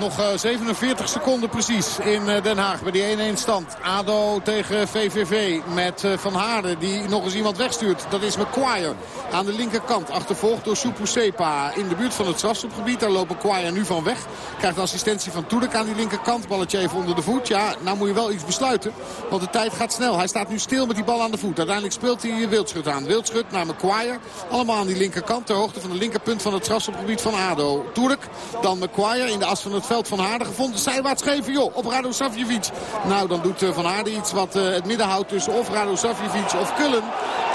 Nog eh, 47 seconden precies in eh, Den Haag bij die 1-1 stand. ADO tegen VVV met eh, Van Haarden die nog eens iemand wegstuurt. Dat is McQuire aan de linkerkant. Achtervolgd door Supu Sepa in de buurt van het strafschopgebied. Daar loopt McQuire nu van weg. Krijgt assistentie van Toedek aan die linkerkant. Balletje even onder de voet. Ja, nou moet je wel iets besluiten. Want de tijd gaat snel. Hij staat nu stil met die bal aan de voet. Uiteindelijk speelt hij Wildschut aan. Wildschut naar McQuire. Allemaal aan die linkerkant. Ter hoogte van de linkerpunt van het strafschopgebied van ADO. Toedek, dan McQuire in de as van het veld van Haarden gevonden. Zijwaarts geven, joh, op Rado Savjevic. Nou, dan doet eh, Van Haarden iets wat eh, het midden houdt tussen of Rado Savjevic of Kullen.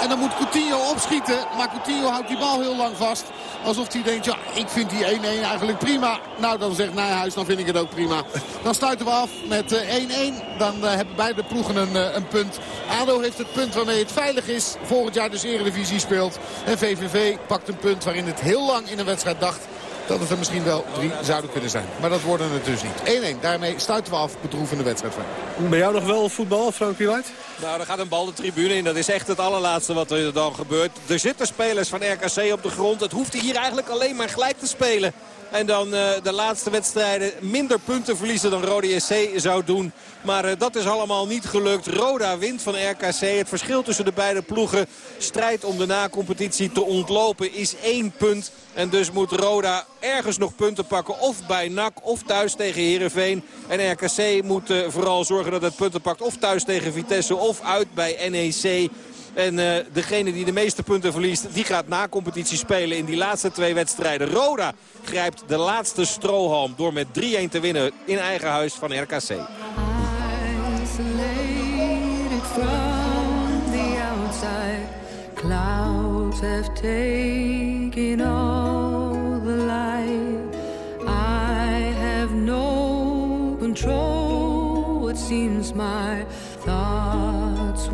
En dan moet Coutinho opschieten. Maar Coutinho houdt die bal heel lang vast. Alsof hij denkt, ja, ik vind die 1-1 eigenlijk prima. Nou, dan zegt Nijhuis, dan vind ik het ook prima. Dan sluiten we af met eh, 1-1. Dan eh, hebben beide ploegen een, een punt. ADO heeft het punt waarmee het veilig is. Volgend jaar dus Eredivisie speelt. En VVV pakt een punt waarin het heel lang in een wedstrijd dacht dat het er misschien wel drie zouden kunnen zijn. Maar dat worden het dus niet. 1-1. Daarmee sluiten we af. Bedroevende wedstrijd. Bij jou nog wel voetbal, Frank Wieluid? Nou, er gaat een bal de tribune in. Dat is echt het allerlaatste wat er dan gebeurt. Er zitten spelers van RKC op de grond. Het hoeft hier eigenlijk alleen maar gelijk te spelen. En dan uh, de laatste wedstrijden minder punten verliezen dan Rode SC zou doen. Maar uh, dat is allemaal niet gelukt. Roda wint van RKC. Het verschil tussen de beide ploegen. Strijd om de na-competitie te ontlopen is één punt. En dus moet Roda ergens nog punten pakken. Of bij NAC of thuis tegen Heerenveen. En RKC moet uh, vooral zorgen dat het punten pakt. Of thuis tegen Vitesse of uit bij NEC. En uh, degene die de meeste punten verliest, die gaat na competitie spelen in die laatste twee wedstrijden. Roda grijpt de laatste strohalm door met 3-1 te winnen in eigen huis van RKC. Clouds have taken all the light. I have no control. It seems my thoughts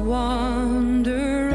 wander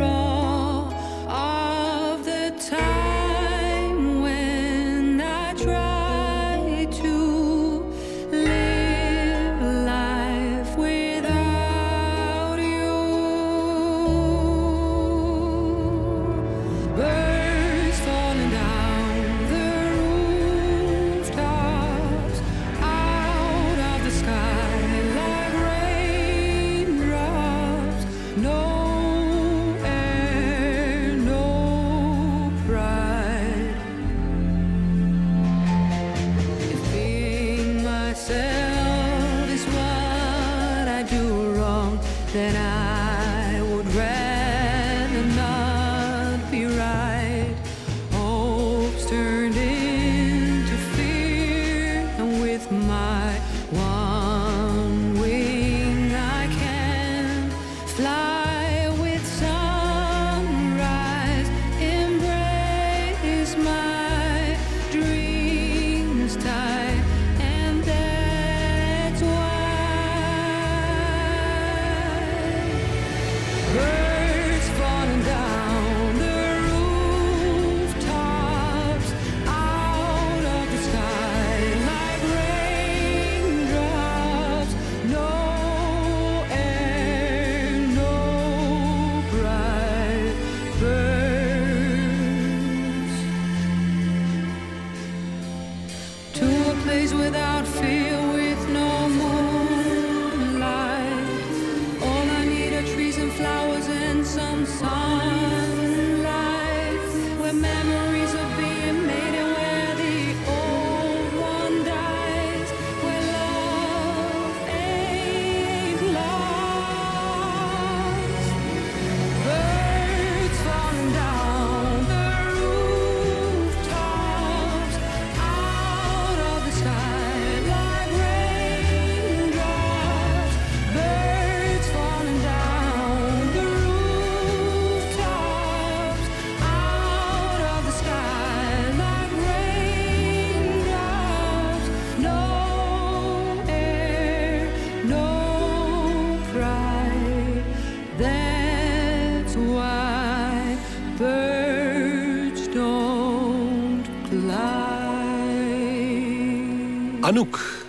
Anouk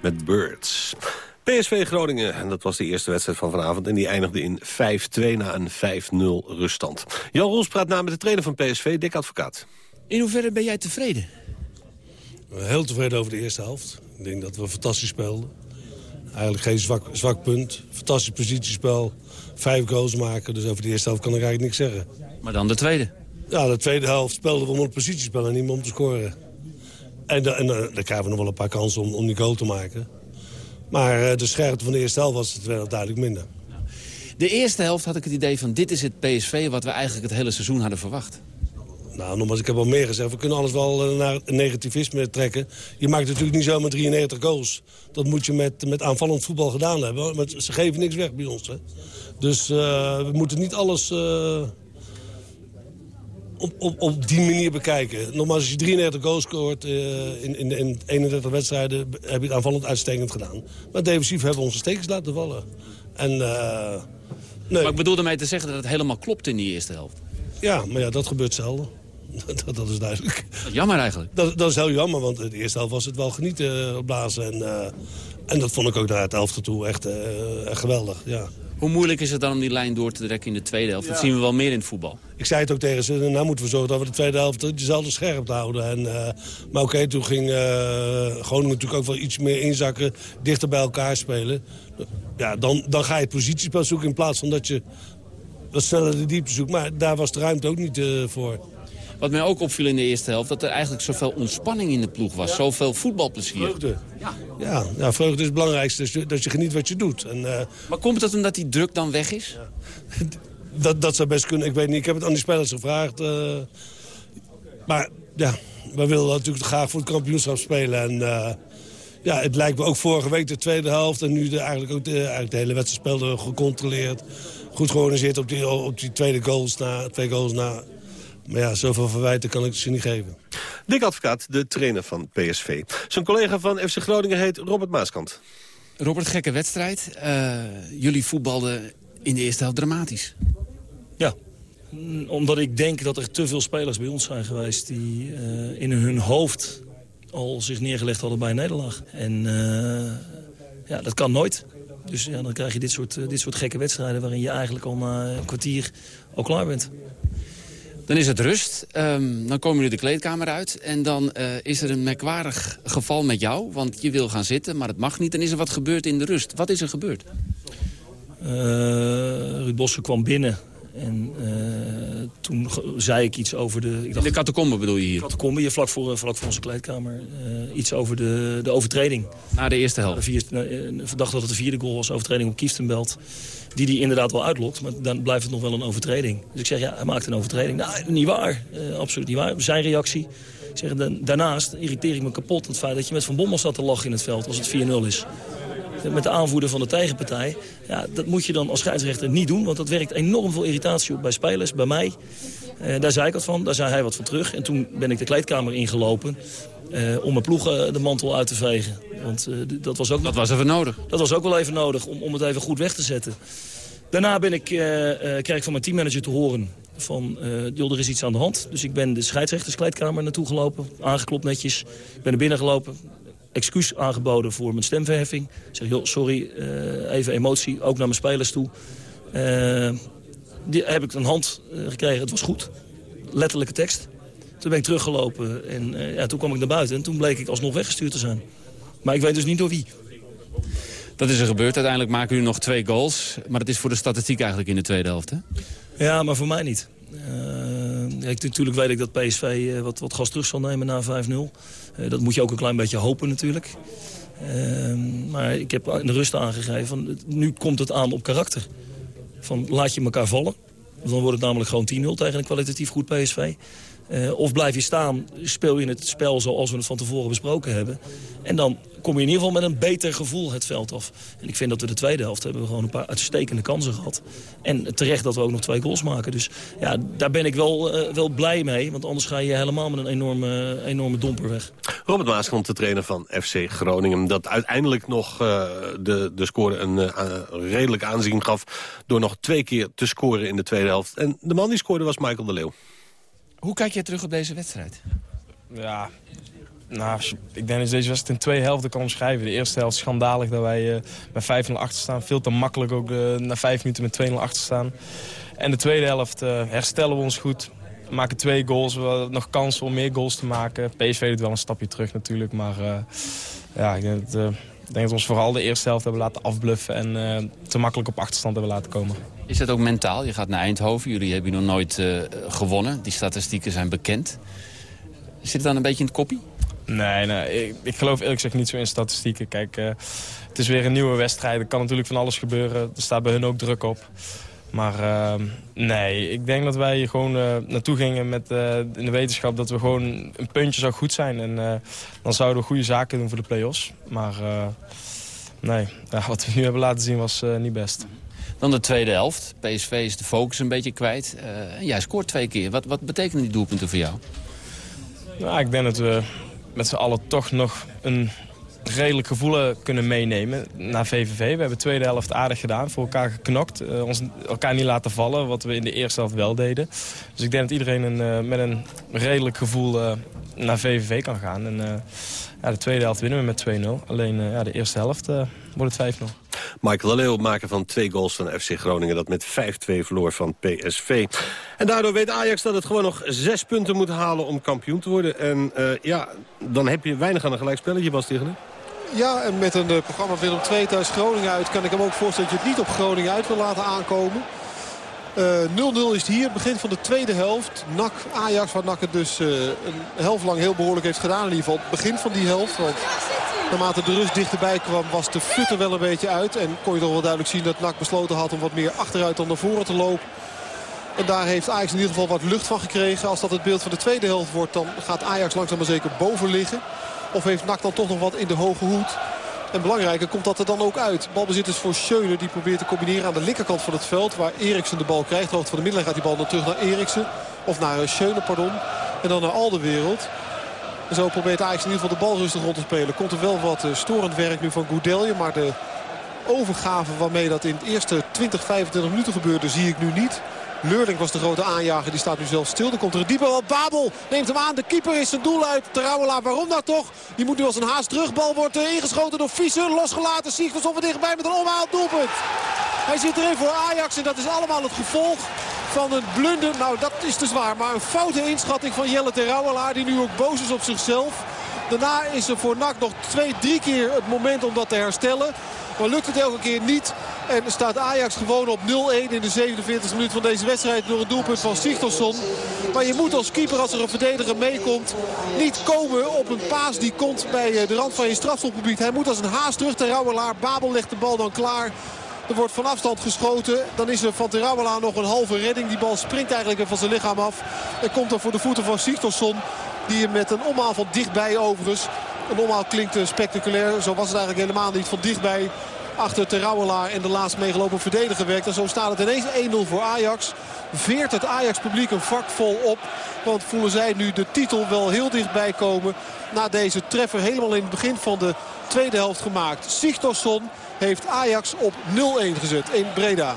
met Birds. PSV Groningen, en dat was de eerste wedstrijd van vanavond... en die eindigde in 5-2 na een 5-0 ruststand. Jan Roels praat na met de trainer van PSV, Dick Advocaat. In hoeverre ben jij tevreden? Heel tevreden over de eerste helft. Ik denk dat we fantastisch speelden. Eigenlijk geen zwak, zwak punt. Fantastisch positiespel. Vijf goals maken. Dus over de eerste helft kan ik eigenlijk niks zeggen. Maar dan de tweede. Ja, de tweede helft speelden we om het positiespel en niet meer om te scoren. En, en da- dan krijgen we nog wel een paar kansen om, om die goal te maken. Maar eh, de scherpte van de eerste helft was het wel duidelijk minder. De eerste helft had ik het idee van dit is het PSV wat we eigenlijk het hele seizoen hadden verwacht. Nou, nogmaals, ik heb al meer gezegd. We kunnen alles wel eh, naar negativisme trekken. Je maakt natuurlijk niet zomaar 93 goals. Dat moet je met, met aanvallend voetbal gedaan hebben. Ze geven niks weg bij ons. Hè. Dus eh, we moeten niet alles op, op, op die manier bekijken. Nogmaals, als je 93 goals scoort eh, in, in, in 31 wedstrijden... heb je het aanvallend uitstekend gedaan. Maar defensief hebben we onze stekens laten vallen. En, eh, nee. Maar ik bedoel ermee te zeggen dat het helemaal klopt in die eerste helft. Ja, maar ja, dat gebeurt zelden. (laughs) Dat, dat is duidelijk. Jammer eigenlijk. Dat, dat is heel jammer, want de eerste helft was het wel genieten op blazen. En, eh, en dat vond ik ook naar het elfde toe echt, eh, echt geweldig, ja. Hoe moeilijk is het dan om die lijn door te trekken in de tweede helft? Dat zien we wel meer in het voetbal. Ik zei het ook tegen ze, nou moeten we zorgen dat we de tweede helft dezelfde scherp houden. En, eh, maar oké, toen ging uh, Groningen natuurlijk ook wel iets meer inzakken, dichter bij elkaar spelen. Ja, dan, dan ga je positiespel zoeken in plaats van dat je wat sneller de diepte zoekt. Maar daar was de ruimte ook niet uh, voor. Wat mij ook opviel in de eerste helft, dat er eigenlijk zoveel ontspanning in de ploeg was. Ja. Zoveel voetbalplezier. Vreugde. Ja. Ja, ja, vreugde is het belangrijkste, dat je, dat je geniet wat je doet. En, uh, maar komt het omdat die druk dan weg is? Ja. (laughs) dat, dat zou best kunnen, ik weet niet. Ik heb het aan die spelers gevraagd. Uh, maar ja, we willen natuurlijk graag voor het kampioenschap spelen. En uh, ja, het lijkt me ook vorige week de tweede helft. En nu de, eigenlijk ook de, eigenlijk de hele wedstrijd speelde gecontroleerd. Goed georganiseerd op die, op die tweede goals na, twee goals na. Maar ja, zoveel verwijten kan ik ze niet geven. Dick Advocaat, de trainer van PSV. Zijn collega van FC Groningen heet Robert Maaskant. Robert, gekke wedstrijd. Uh, jullie voetbalden in de eerste helft dramatisch. Ja, omdat ik denk dat er te veel spelers bij ons zijn geweest... die uh, in hun hoofd al zich neergelegd hadden bij een nederlaag. En uh, ja, dat kan nooit. Dus ja, dan krijg je dit soort, dit soort gekke wedstrijden... waarin je eigenlijk al na een kwartier al klaar bent. Dan is het rust, um, dan komen jullie de kleedkamer uit... en dan uh, is er een merkwaardig geval met jou, want je wil gaan zitten... maar het mag niet, dan is er wat gebeurd in de rust. Wat is er gebeurd? Uh, Ruud Bossen kwam binnen en uh, toen zei ik iets over de... Ik dacht, de catacombe bedoel je hier? De catacombe, hier vlak voor, vlak voor onze kleedkamer. iets over de, de overtreding. Na de eerste helft? Vier, verdacht dat het de vierde goal was, overtreding op Kieftenbelt die die inderdaad wel uitlokt. Maar dan blijft het nog wel een overtreding. Dus ik zeg, ja, hij maakt een overtreding. Nou, niet waar. Uh, absoluut niet waar. Zijn reactie. Ik dan, daarnaast irriteer ik me kapot het feit dat je met Van Bommel staat te lachen in het veld als het 4-0 is. Met de aanvoerder van de tegenpartij. Ja, dat moet je dan als scheidsrechter niet doen. Want dat werkt enorm veel irritatie op bij spelers, bij mij. Uh, daar zei ik wat van, daar zei hij wat van terug. En toen ben ik de kleedkamer ingelopen. Uh, om mijn ploeg uh, de mantel uit te vegen. Want uh, dat was ook dat was even nodig. Dat was ook wel even nodig om, om het even goed weg te zetten. Daarna ben ik, kreeg ik van mijn teammanager te horen van joh, er is iets aan de hand. Dus ik ben de scheidsrechterskleedkamer naartoe gelopen, aangeklopt netjes. Ik ben er binnen gelopen, excuus aangeboden voor mijn stemverheffing. Ik zeg, joh, sorry, even emotie, ook naar mijn spelers toe. die heb ik een hand gekregen, het was goed. Letterlijke tekst. Toen ben ik teruggelopen en uh, ja, toen kwam ik naar buiten. En toen bleek ik alsnog weggestuurd te zijn. Maar ik weet dus niet door wie. Dat is er gebeurd. Uiteindelijk maken jullie nog twee goals. Maar dat is voor de statistiek eigenlijk in de tweede helft, hè? Ja, maar voor mij niet. Uh, ik, natuurlijk weet ik dat PSV uh, wat, wat gas terug zal nemen na 5-0. dat moet je ook een klein beetje hopen natuurlijk. maar ik heb in de rust aangegeven, van, nu komt het aan op karakter. Van laat je elkaar vallen. Dan wordt het namelijk gewoon 10-0 tegen een kwalitatief goed PSV. Uh, of blijf je staan, speel je het spel zoals we het van tevoren besproken hebben. En dan kom je in ieder geval met een beter gevoel het veld af. En ik vind dat we de tweede helft hebben gewoon een paar uitstekende kansen gehad. En terecht dat we ook nog twee goals maken. Dus ja, daar ben ik wel, uh, wel blij mee. Want anders ga je helemaal met een enorme, enorme domper weg. Robert Maaskant, de trainer van FC Groningen. Dat uiteindelijk nog uh, de, de score een redelijk aanzien gaf... door nog twee keer te scoren in de tweede helft. En de man die scoorde was Michael de Leeuw. Hoe kijk je terug op deze wedstrijd? Ja, nou, ik denk dat deze wedstrijd in twee helften kan omschrijven. De eerste helft schandalig dat wij uh, met 5-0 achter staan. Veel te makkelijk ook uh, na vijf minuten met 2-0 achter staan. En de tweede helft uh, herstellen we ons goed. We maken twee goals, we nog kansen om meer goals te maken. PSV doet wel een stapje terug natuurlijk, maar uh, ja, ik denk, dat, ik denk dat we ons vooral de eerste helft hebben laten afbluffen en uh, te makkelijk op achterstand hebben laten komen. Is dat ook mentaal? Je gaat naar Eindhoven, jullie hebben nog nooit gewonnen. Die statistieken zijn bekend. Zit het dan een beetje in het koppie? Nee, nee ik, ik, geloof eerlijk gezegd niet zo in statistieken. Kijk, uh, het is weer een nieuwe wedstrijd. Er kan natuurlijk van alles gebeuren. Er staat bij hun ook druk op. Maar uh, nee, ik denk dat wij gewoon uh, naartoe gingen met uh, in de wetenschap dat we gewoon een puntje zou goed zijn. En dan zouden we goede zaken doen voor de play-offs. Maar nee, ja, (laughs) wat we nu hebben laten zien was niet best. Dan de tweede helft. PSV is de focus een beetje kwijt. jij scoort twee keer. Wat, wat betekenen die doelpunten voor jou? Nou, ik denk dat we met z'n allen toch nog een redelijk gevoel kunnen meenemen naar VVV. We hebben de tweede helft aardig gedaan, voor elkaar geknokt. Uh, ons elkaar niet laten vallen, wat we in de eerste helft wel deden. Dus ik denk dat iedereen een, uh, met een redelijk gevoel uh, naar VVV kan gaan. En ja, de tweede helft winnen we met 2-0. Alleen ja, de eerste helft wordt het 5-0. Michael Leeuw maken van twee goals van FC Groningen... dat met 5-2 verloor van PSV. En daardoor weet Ajax dat het gewoon nog zes punten moet halen... om kampioen te worden. En ja, dan heb je weinig aan een gelijkspelletje, Bas tegen Ja, en met een uh, programma Willem 2 thuis Groningen uit... kan ik hem ook voorstellen dat je het niet op Groningen uit wil laten aankomen. 0-0 uh, is het hier, begin van de tweede helft. NAC, Ajax, waar NAC het dus uh, een helft lang heel behoorlijk heeft gedaan. In ieder geval het begin van die helft. Want naarmate de rust dichterbij kwam was de fut er wel een beetje uit. En kon je toch wel duidelijk zien dat NAC besloten had om wat meer achteruit dan naar voren te lopen. En daar heeft Ajax in ieder geval wat lucht van gekregen. Als dat het beeld van de tweede helft wordt, dan gaat Ajax langzaam maar zeker boven liggen. Of heeft NAC dan toch nog wat in de hoge hoed. En belangrijker komt dat er dan ook uit. Balbezit is voor Schöne. Die probeert te combineren aan de linkerkant van het veld. Waar Eriksen de bal krijgt. Hoogte van de middenlijn gaat die bal dan terug naar Eriksen. Of naar Schöne, pardon. En dan naar Alderwereld. En zo probeert Ajax in ieder geval de bal rustig rond te spelen. Komt er wel wat storend werk nu van Goudelje. Maar de overgave waarmee dat in het eerste 20, 25 minuten gebeurde zie ik nu niet. Leurling was de grote aanjager. Die staat nu zelf stil. Dan komt er een diepe bal. Babel neemt hem aan. De keeper is zijn doel uit. Terouwelaar, waarom nou toch? Die moet nu als een haast terugbal. Wordt ingeschoten door Fischer. Losgelaten. Siegels op dichtbij met een omhaald doelpunt. Hij zit erin voor Ajax. En dat is allemaal het gevolg van een blunder. Nou, dat is te zwaar. Maar een foute inschatting van Jelle Terouwelaar. Die nu ook boos is op zichzelf. Daarna is er voor NAC nog twee, drie keer het moment om dat te herstellen. Maar lukt het elke keer niet. En staat Ajax gewoon op 0-1 in de 47 minuut van deze wedstrijd door een doelpunt van Sigtorsson. Maar je moet als keeper als er een verdediger meekomt niet komen op een paas die komt bij de rand van je strafschopgebied. Hij moet als een haast terug ter Rauwelaar. Babel legt de bal dan klaar. Er wordt van afstand geschoten. Dan is er van Terouwela nog een halve redding. Die bal springt eigenlijk van zijn lichaam af. En komt dan voor de voeten van Sigtorsson. Die hem met een omhaal van dichtbij overigens. Een omhaal klinkt spectaculair. Zo was het eigenlijk helemaal niet van dichtbij achter Terouwelaar en de laatst meegelopen verdediger werkt. En zo staat het ineens 1-0 voor Ajax. Veert het Ajax publiek een vak vol op. Want voelen zij nu de titel wel heel dichtbij komen. Na deze treffer helemaal in het begin van de tweede helft gemaakt. Sigtorsson heeft Ajax op 0-1 gezet in Breda.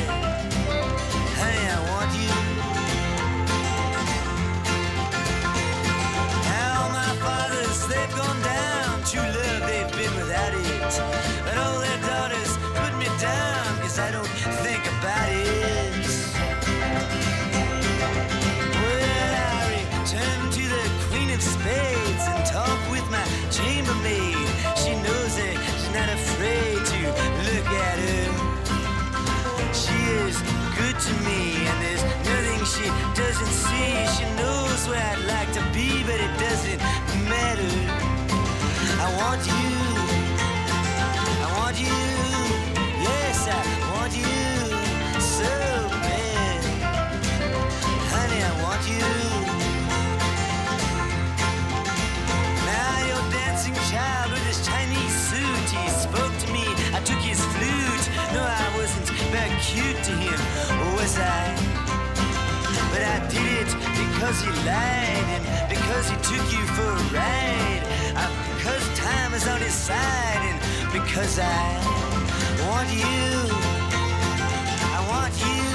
See. She knows where I'd like to be, but it doesn't matter. I want you. I want you. Because he lied and because he took you for a ride. Uh, because time is on his side and because I want you. I want you.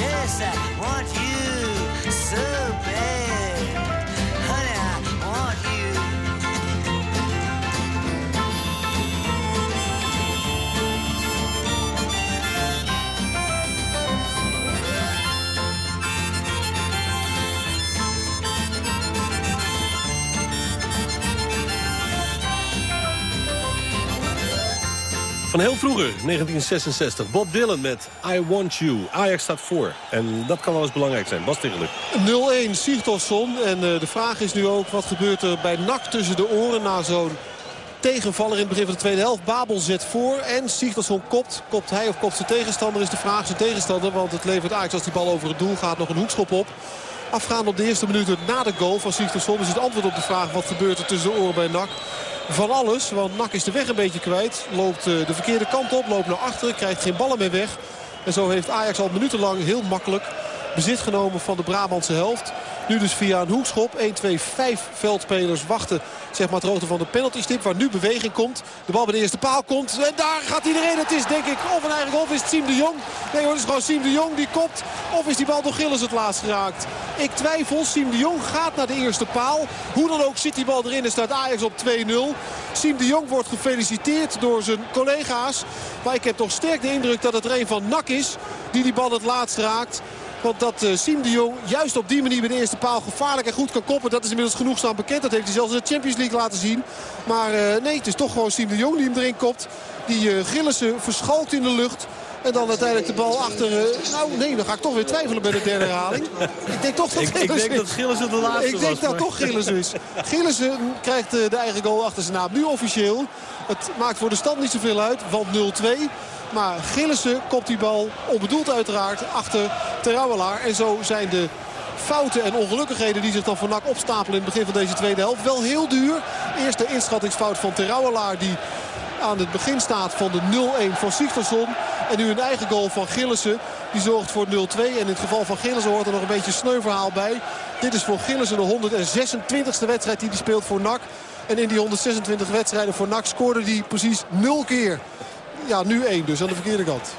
Yes, I want you so bad. Van heel vroeger, 1966. Bob Dylan met I Want You. Ajax staat voor. En dat kan wel eens belangrijk zijn. Bas Tegelik. 0-1 Sigtorsson. En eh, de vraag is nu ook, wat gebeurt er bij NAC tussen de oren na zo'n tegenvaller in het begin van de tweede helft. Babel zet voor en Sigtorsson kopt. Kopt hij of kopt zijn tegenstander is de vraag. Zijn tegenstander, want het levert Ajax als die bal over het doel gaat nog een hoekschop op. Afgaand op de eerste minuten na de goal van Sigtorsson. Dus het antwoord op de vraag wat gebeurt er tussen de oren bij NAC. Van alles, want NAC is de weg een beetje kwijt. Loopt eh, de verkeerde kant op, loopt naar achteren, krijgt geen ballen meer weg. En zo heeft Ajax al minutenlang heel makkelijk bezit genomen van de Brabantse helft. Nu dus via een hoekschop. 1, 2, 5 veldspelers wachten zeg maar, ter hoogte van de penaltystip. Waar nu beweging komt. De bal bij de eerste paal komt. En daar gaat iedereen. Het is denk ik of een eigen goal. Of is het Siem de Jong? Nee hoor, het is gewoon Siem de Jong die kopt. Of is die bal door Gilles het laatst geraakt? Ik twijfel. Siem de Jong gaat naar de eerste paal. Hoe dan ook zit die bal erin en staat Ajax op 2-0. Siem de Jong wordt gefeliciteerd door zijn collega's. Maar ik heb toch sterk de indruk dat het er een van Nak is. Die die bal het laatst raakt. Want dat uh, Siem de Jong juist op die manier bij de eerste paal gevaarlijk en goed kan koppen. Dat is inmiddels genoegzaam bekend. Dat heeft hij zelfs in de Champions League laten zien. Maar uh, nee, het is toch gewoon Siem de Jong die hem erin kopt. Die uh, Gillissen verschalkt in de lucht. En dan uiteindelijk de bal achter... nou nee, dan ga ik toch weer twijfelen bij de derde herhaling. Ik denk toch dat ik, ik denk dat Gillissen de laatste Ik denk was, dat maar... toch Gillissen is. Gillissen krijgt de eigen goal achter zijn naam. Nu officieel. Het maakt voor de stand niet zoveel uit. Want 0-2. Maar Gillissen kopt die bal, onbedoeld uiteraard, achter Terouwelaar. En zo zijn de fouten en ongelukkigheden die zich dan voor NAC opstapelen in het begin van deze tweede helft. Wel heel duur. Eerst de inschattingsfout van Terouwelaar die aan het begin staat van de 0-1 van Sigtersson. En nu een eigen goal van Gillissen. Die zorgt voor 0-2. En in het geval van Gillissen hoort er nog een beetje sneuverhaal bij. Dit is voor Gillissen de 126e wedstrijd die hij speelt voor NAC. En in die 126 wedstrijden voor NAC scoorde hij precies 0 keer. Ja, nu één dus aan de verkeerde kant.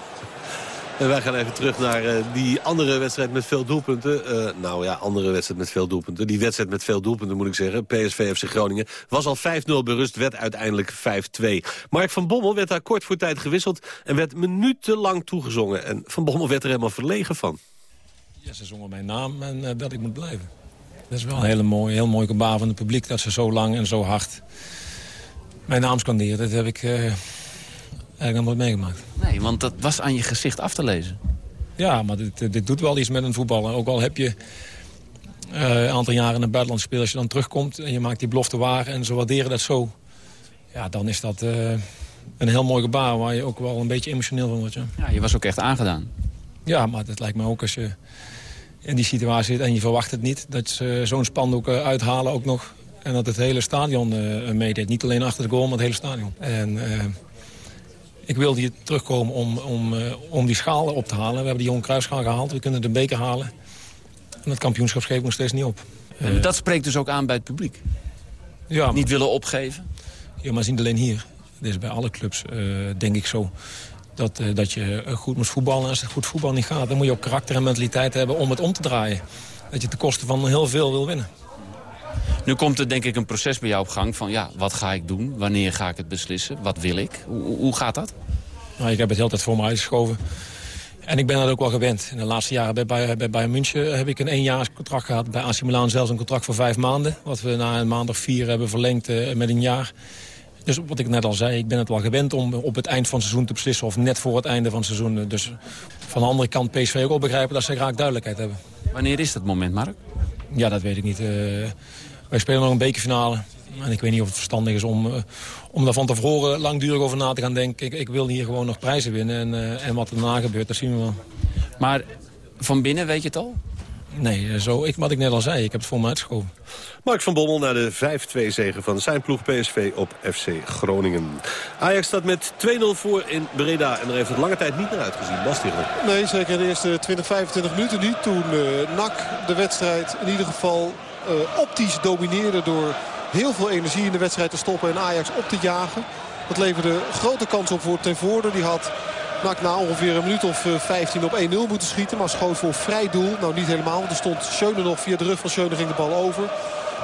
En wij gaan even terug naar uh, die andere wedstrijd met veel doelpunten. Uh, nou ja, andere wedstrijd met veel doelpunten. Die wedstrijd met veel doelpunten moet ik zeggen. PSV FC Groningen was al 5-0 berust, werd uiteindelijk 5-2. Mark van Bommel werd daar kort voor tijd gewisseld... en werd minutenlang toegezongen. En Van Bommel werd er helemaal verlegen van. Ja, ze zongen mijn naam en uh, dat ik moet blijven. Dat is wel een hele mooie, heel mooi gebaar van het publiek... dat ze zo lang en zo hard mijn naam scanderen. Dat heb ik eigenlijk nog nooit meegemaakt. Nee, want dat was aan je gezicht af te lezen. Ja, maar dit, dit doet wel iets met een voetballer. Ook al heb je uh, een aantal jaren in het buitenland gespeeld... als je dan terugkomt en je maakt die belofte waar... en ze waarderen dat zo... ja, dan is dat uh, een heel mooi gebaar... waar je ook wel een beetje emotioneel van wordt. Ja, ja je was ook echt aangedaan. Ja, maar het lijkt me ook als je in die situatie zit... en je verwacht het niet, dat ze zo'n spandoek uithalen ook nog... en dat het hele stadion uh, meedeed. Niet alleen achter de goal, maar het hele stadion. En ik wilde hier terugkomen om, om, uh, om die schalen op te halen. We hebben die Johan Cruijffschaal gehaald. We kunnen de beker halen. En het kampioenschap geeft nog steeds niet op. Dat spreekt dus ook aan bij het publiek? Ja, niet willen opgeven? Ja, maar niet alleen hier. Dit is bij alle clubs, uh, denk ik zo. Dat, dat je goed moet voetballen. En als het goed voetbal niet gaat, dan moet je ook karakter en mentaliteit hebben om het om te draaien. Dat je ten koste van heel veel wil winnen. Nu komt er denk ik een proces bij jou op gang van... ja, wat ga ik doen? Wanneer ga ik het beslissen? Wat wil ik? Hoe, hoe gaat dat? Nou, ik heb het heel tijd voor me uitgeschoven. En ik ben dat ook wel gewend. In de laatste jaren bij, bij, bij Bayern München heb ik een éénjaars contract gehad. Bij AC Milan zelfs een contract voor vijf maanden. Wat we na een maand of vier hebben verlengd uh, met een jaar. Dus wat ik net al zei, ik ben het wel gewend om op het eind van het seizoen te beslissen... of net voor het einde van het seizoen. Dus van de andere kant PSV ook wel begrijpen dat ze graag duidelijkheid hebben. Wanneer is dat moment, Mark? Ja, dat weet ik niet. Uh, wij spelen nog een bekerfinale. En ik weet niet of het verstandig is om, uh, om daar van tevoren langdurig over na te gaan denken. Ik, ik wil hier gewoon nog prijzen winnen. En, uh, en wat er daarna gebeurt, dat zien we wel. Maar van binnen weet je het al? Nee, zo, ik, wat ik net al zei, ik heb het voor me uitgeschoven. Mark van Bommel naar de 5-2 zegen van zijn ploeg PSV op FC Groningen. Ajax staat met 2-0 voor in Breda en er heeft het lange tijd niet naar uitgezien. Bas Nee, zeker in de eerste 20, 25 minuten niet. Toen uh, NAC de wedstrijd in ieder geval optisch domineerde door heel veel energie in de wedstrijd te stoppen en Ajax op te jagen. Dat leverde grote kans op voor ten voorde. Die had Nak na ongeveer een minuut of 15 op 1-0 moeten schieten. Maar schoot voor vrij doel. Nou niet helemaal, want er stond Schöne nog via de rug van Schöne ging de bal over.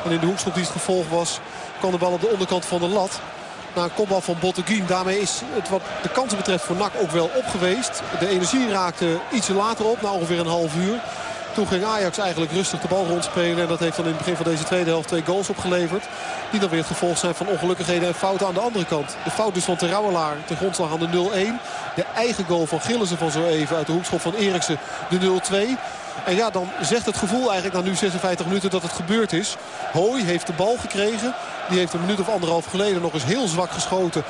En in de hoekschop die het gevolg was, kwam de bal op de onderkant van de lat. Na een kopbal van Botteguin. Daarmee is het wat de kansen betreft voor NAC ook wel op geweest. De energie raakte iets later op, na ongeveer een half uur. Toen ging Ajax eigenlijk rustig de bal rondspelen. En dat heeft dan in het begin van deze tweede helft twee goals opgeleverd. Die dan weer het gevolg zijn van ongelukkigheden en fouten aan de andere kant. De fout dus van Terrouwelaar ten grondslag aan de 0-1. De eigen goal van Gillissen van zo even uit de hoekschop van Eriksen de 0-2. En ja, dan zegt het gevoel eigenlijk na nu 56 minuten dat het gebeurd is. Hooi heeft de bal gekregen. Die heeft een minuut of anderhalf geleden nog eens heel zwak geschoten.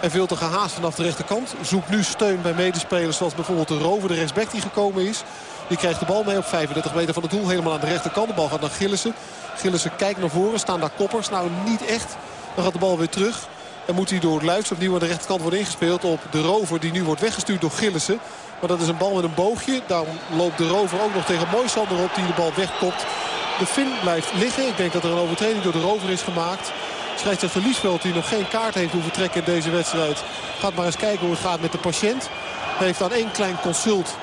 En veel te gehaast vanaf de rechterkant. Zoekt nu steun bij medespelers zoals bijvoorbeeld de Rover, de rechtsback die gekomen is. Die krijgt de bal mee op 35 meter van het doel. Helemaal aan de rechterkant. De bal gaat naar Gillissen. Gillissen kijkt naar voren. Staan daar koppers. Nou, niet echt. Dan gaat de bal weer terug. En moet hij door Luiks opnieuw aan de rechterkant worden ingespeeld op de rover. Die nu wordt weggestuurd door Gillissen. Maar dat is een bal met een boogje. Daarom loopt de rover ook nog tegen Moisander op die de bal wegkopt. De Fin blijft liggen. Ik denk dat er een overtreding door de rover is gemaakt. Scheidsrechter Liesveld die nog geen kaart heeft hoeven trekken in deze wedstrijd. Gaat maar eens kijken hoe het gaat met de patiënt. Hij heeft aan één klein consult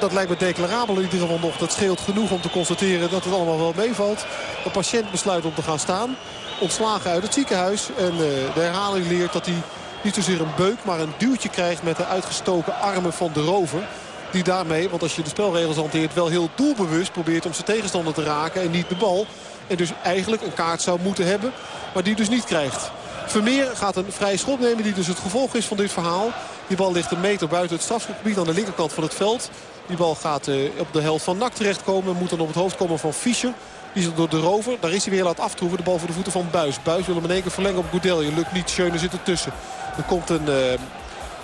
dat lijkt me declarabel in ieder geval nog. Dat scheelt genoeg om te constateren dat het allemaal wel meevalt. De patiënt besluit om te gaan staan. Ontslagen uit het ziekenhuis. En uh, de herhaling leert dat hij niet zozeer een beuk, maar een duwtje krijgt met de uitgestoken armen van de rover. Die daarmee, want als je de spelregels hanteert, wel heel doelbewust probeert om zijn tegenstander te raken en niet de bal. En dus eigenlijk een kaart zou moeten hebben, maar die dus niet krijgt. Vermeer gaat een vrije schop nemen die dus het gevolg is van dit verhaal. Die bal ligt een meter buiten het strafgebied aan de linkerkant van het veld. Die bal gaat uh, op de helft van Nak terechtkomen. Moet dan op het hoofd komen van Fischer. Die is door de rover. Daar is hij weer laat aftroeven. De bal voor de voeten van Buis. Buis wil hem in één keer verlengen op Goudelje. Lukt niet. Schöne zit ertussen. Er komt een uh,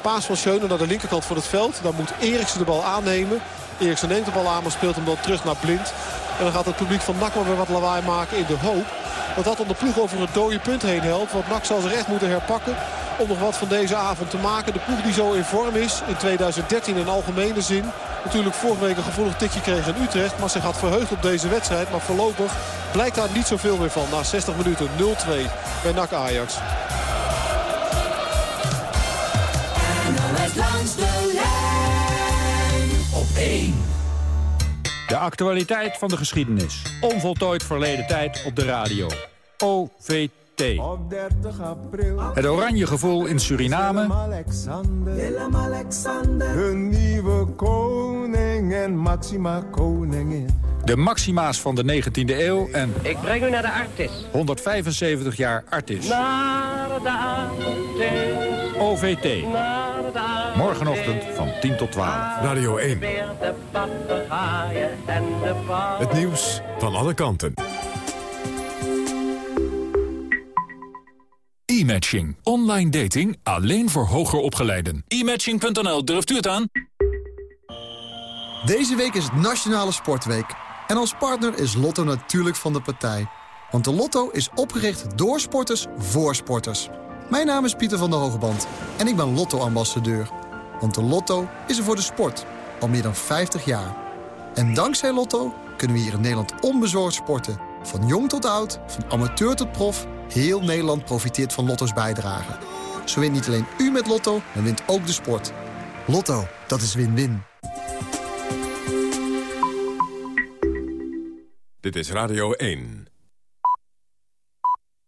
paas van Schöne naar de linkerkant van het veld. Dan moet Eriksen de bal aannemen. Eriksen neemt de bal aan, maar speelt hem dan terug naar Blind. En dan gaat het publiek van NAC weer wat lawaai maken in de hoop. Dat dat dan de ploeg over het dode punt heen helpt. Want NAC zal zich echt moeten herpakken om nog wat van deze avond te maken. De ploeg die zo in vorm is in 2013 in algemene zin. Natuurlijk vorige week een gevoelig tikje kreeg in Utrecht. Maar ze gaat verheugd op deze wedstrijd. Maar voorlopig blijkt daar niet zoveel meer van. Na 60 minuten 0-2 bij NAC Ajax. langs de lijn op 1. De actualiteit van de geschiedenis. Onvoltooid verleden tijd op de radio. OVT. Op 30 april. Het oranje gevoel in Suriname. De nieuwe koning en Maxima koningin. De maxima's van de 19e eeuw en... Ik breng u naar de Artis. 175 jaar Artis. Naar de Artis. OVT. Morgenochtend van 10 tot 12. Radio 1. Het nieuws van alle kanten. E-matching. Online dating alleen voor hoger opgeleiden. E-matching.nl, durft u het aan? Deze week is het Nationale Sportweek. En als partner is Lotto natuurlijk van de partij. Want de Lotto is opgericht door sporters voor sporters. Mijn naam is Pieter van der Hogeband en ik ben Lotto-ambassadeur. Want de Lotto is er voor de sport, al meer dan 50 jaar. En dankzij Lotto kunnen we hier in Nederland onbezorgd sporten. Van jong tot oud, van amateur tot prof, heel Nederland profiteert van Lotto's bijdrage. Zo wint niet alleen u met Lotto, maar wint ook de sport. Lotto, dat is win-win. Dit is Radio 1.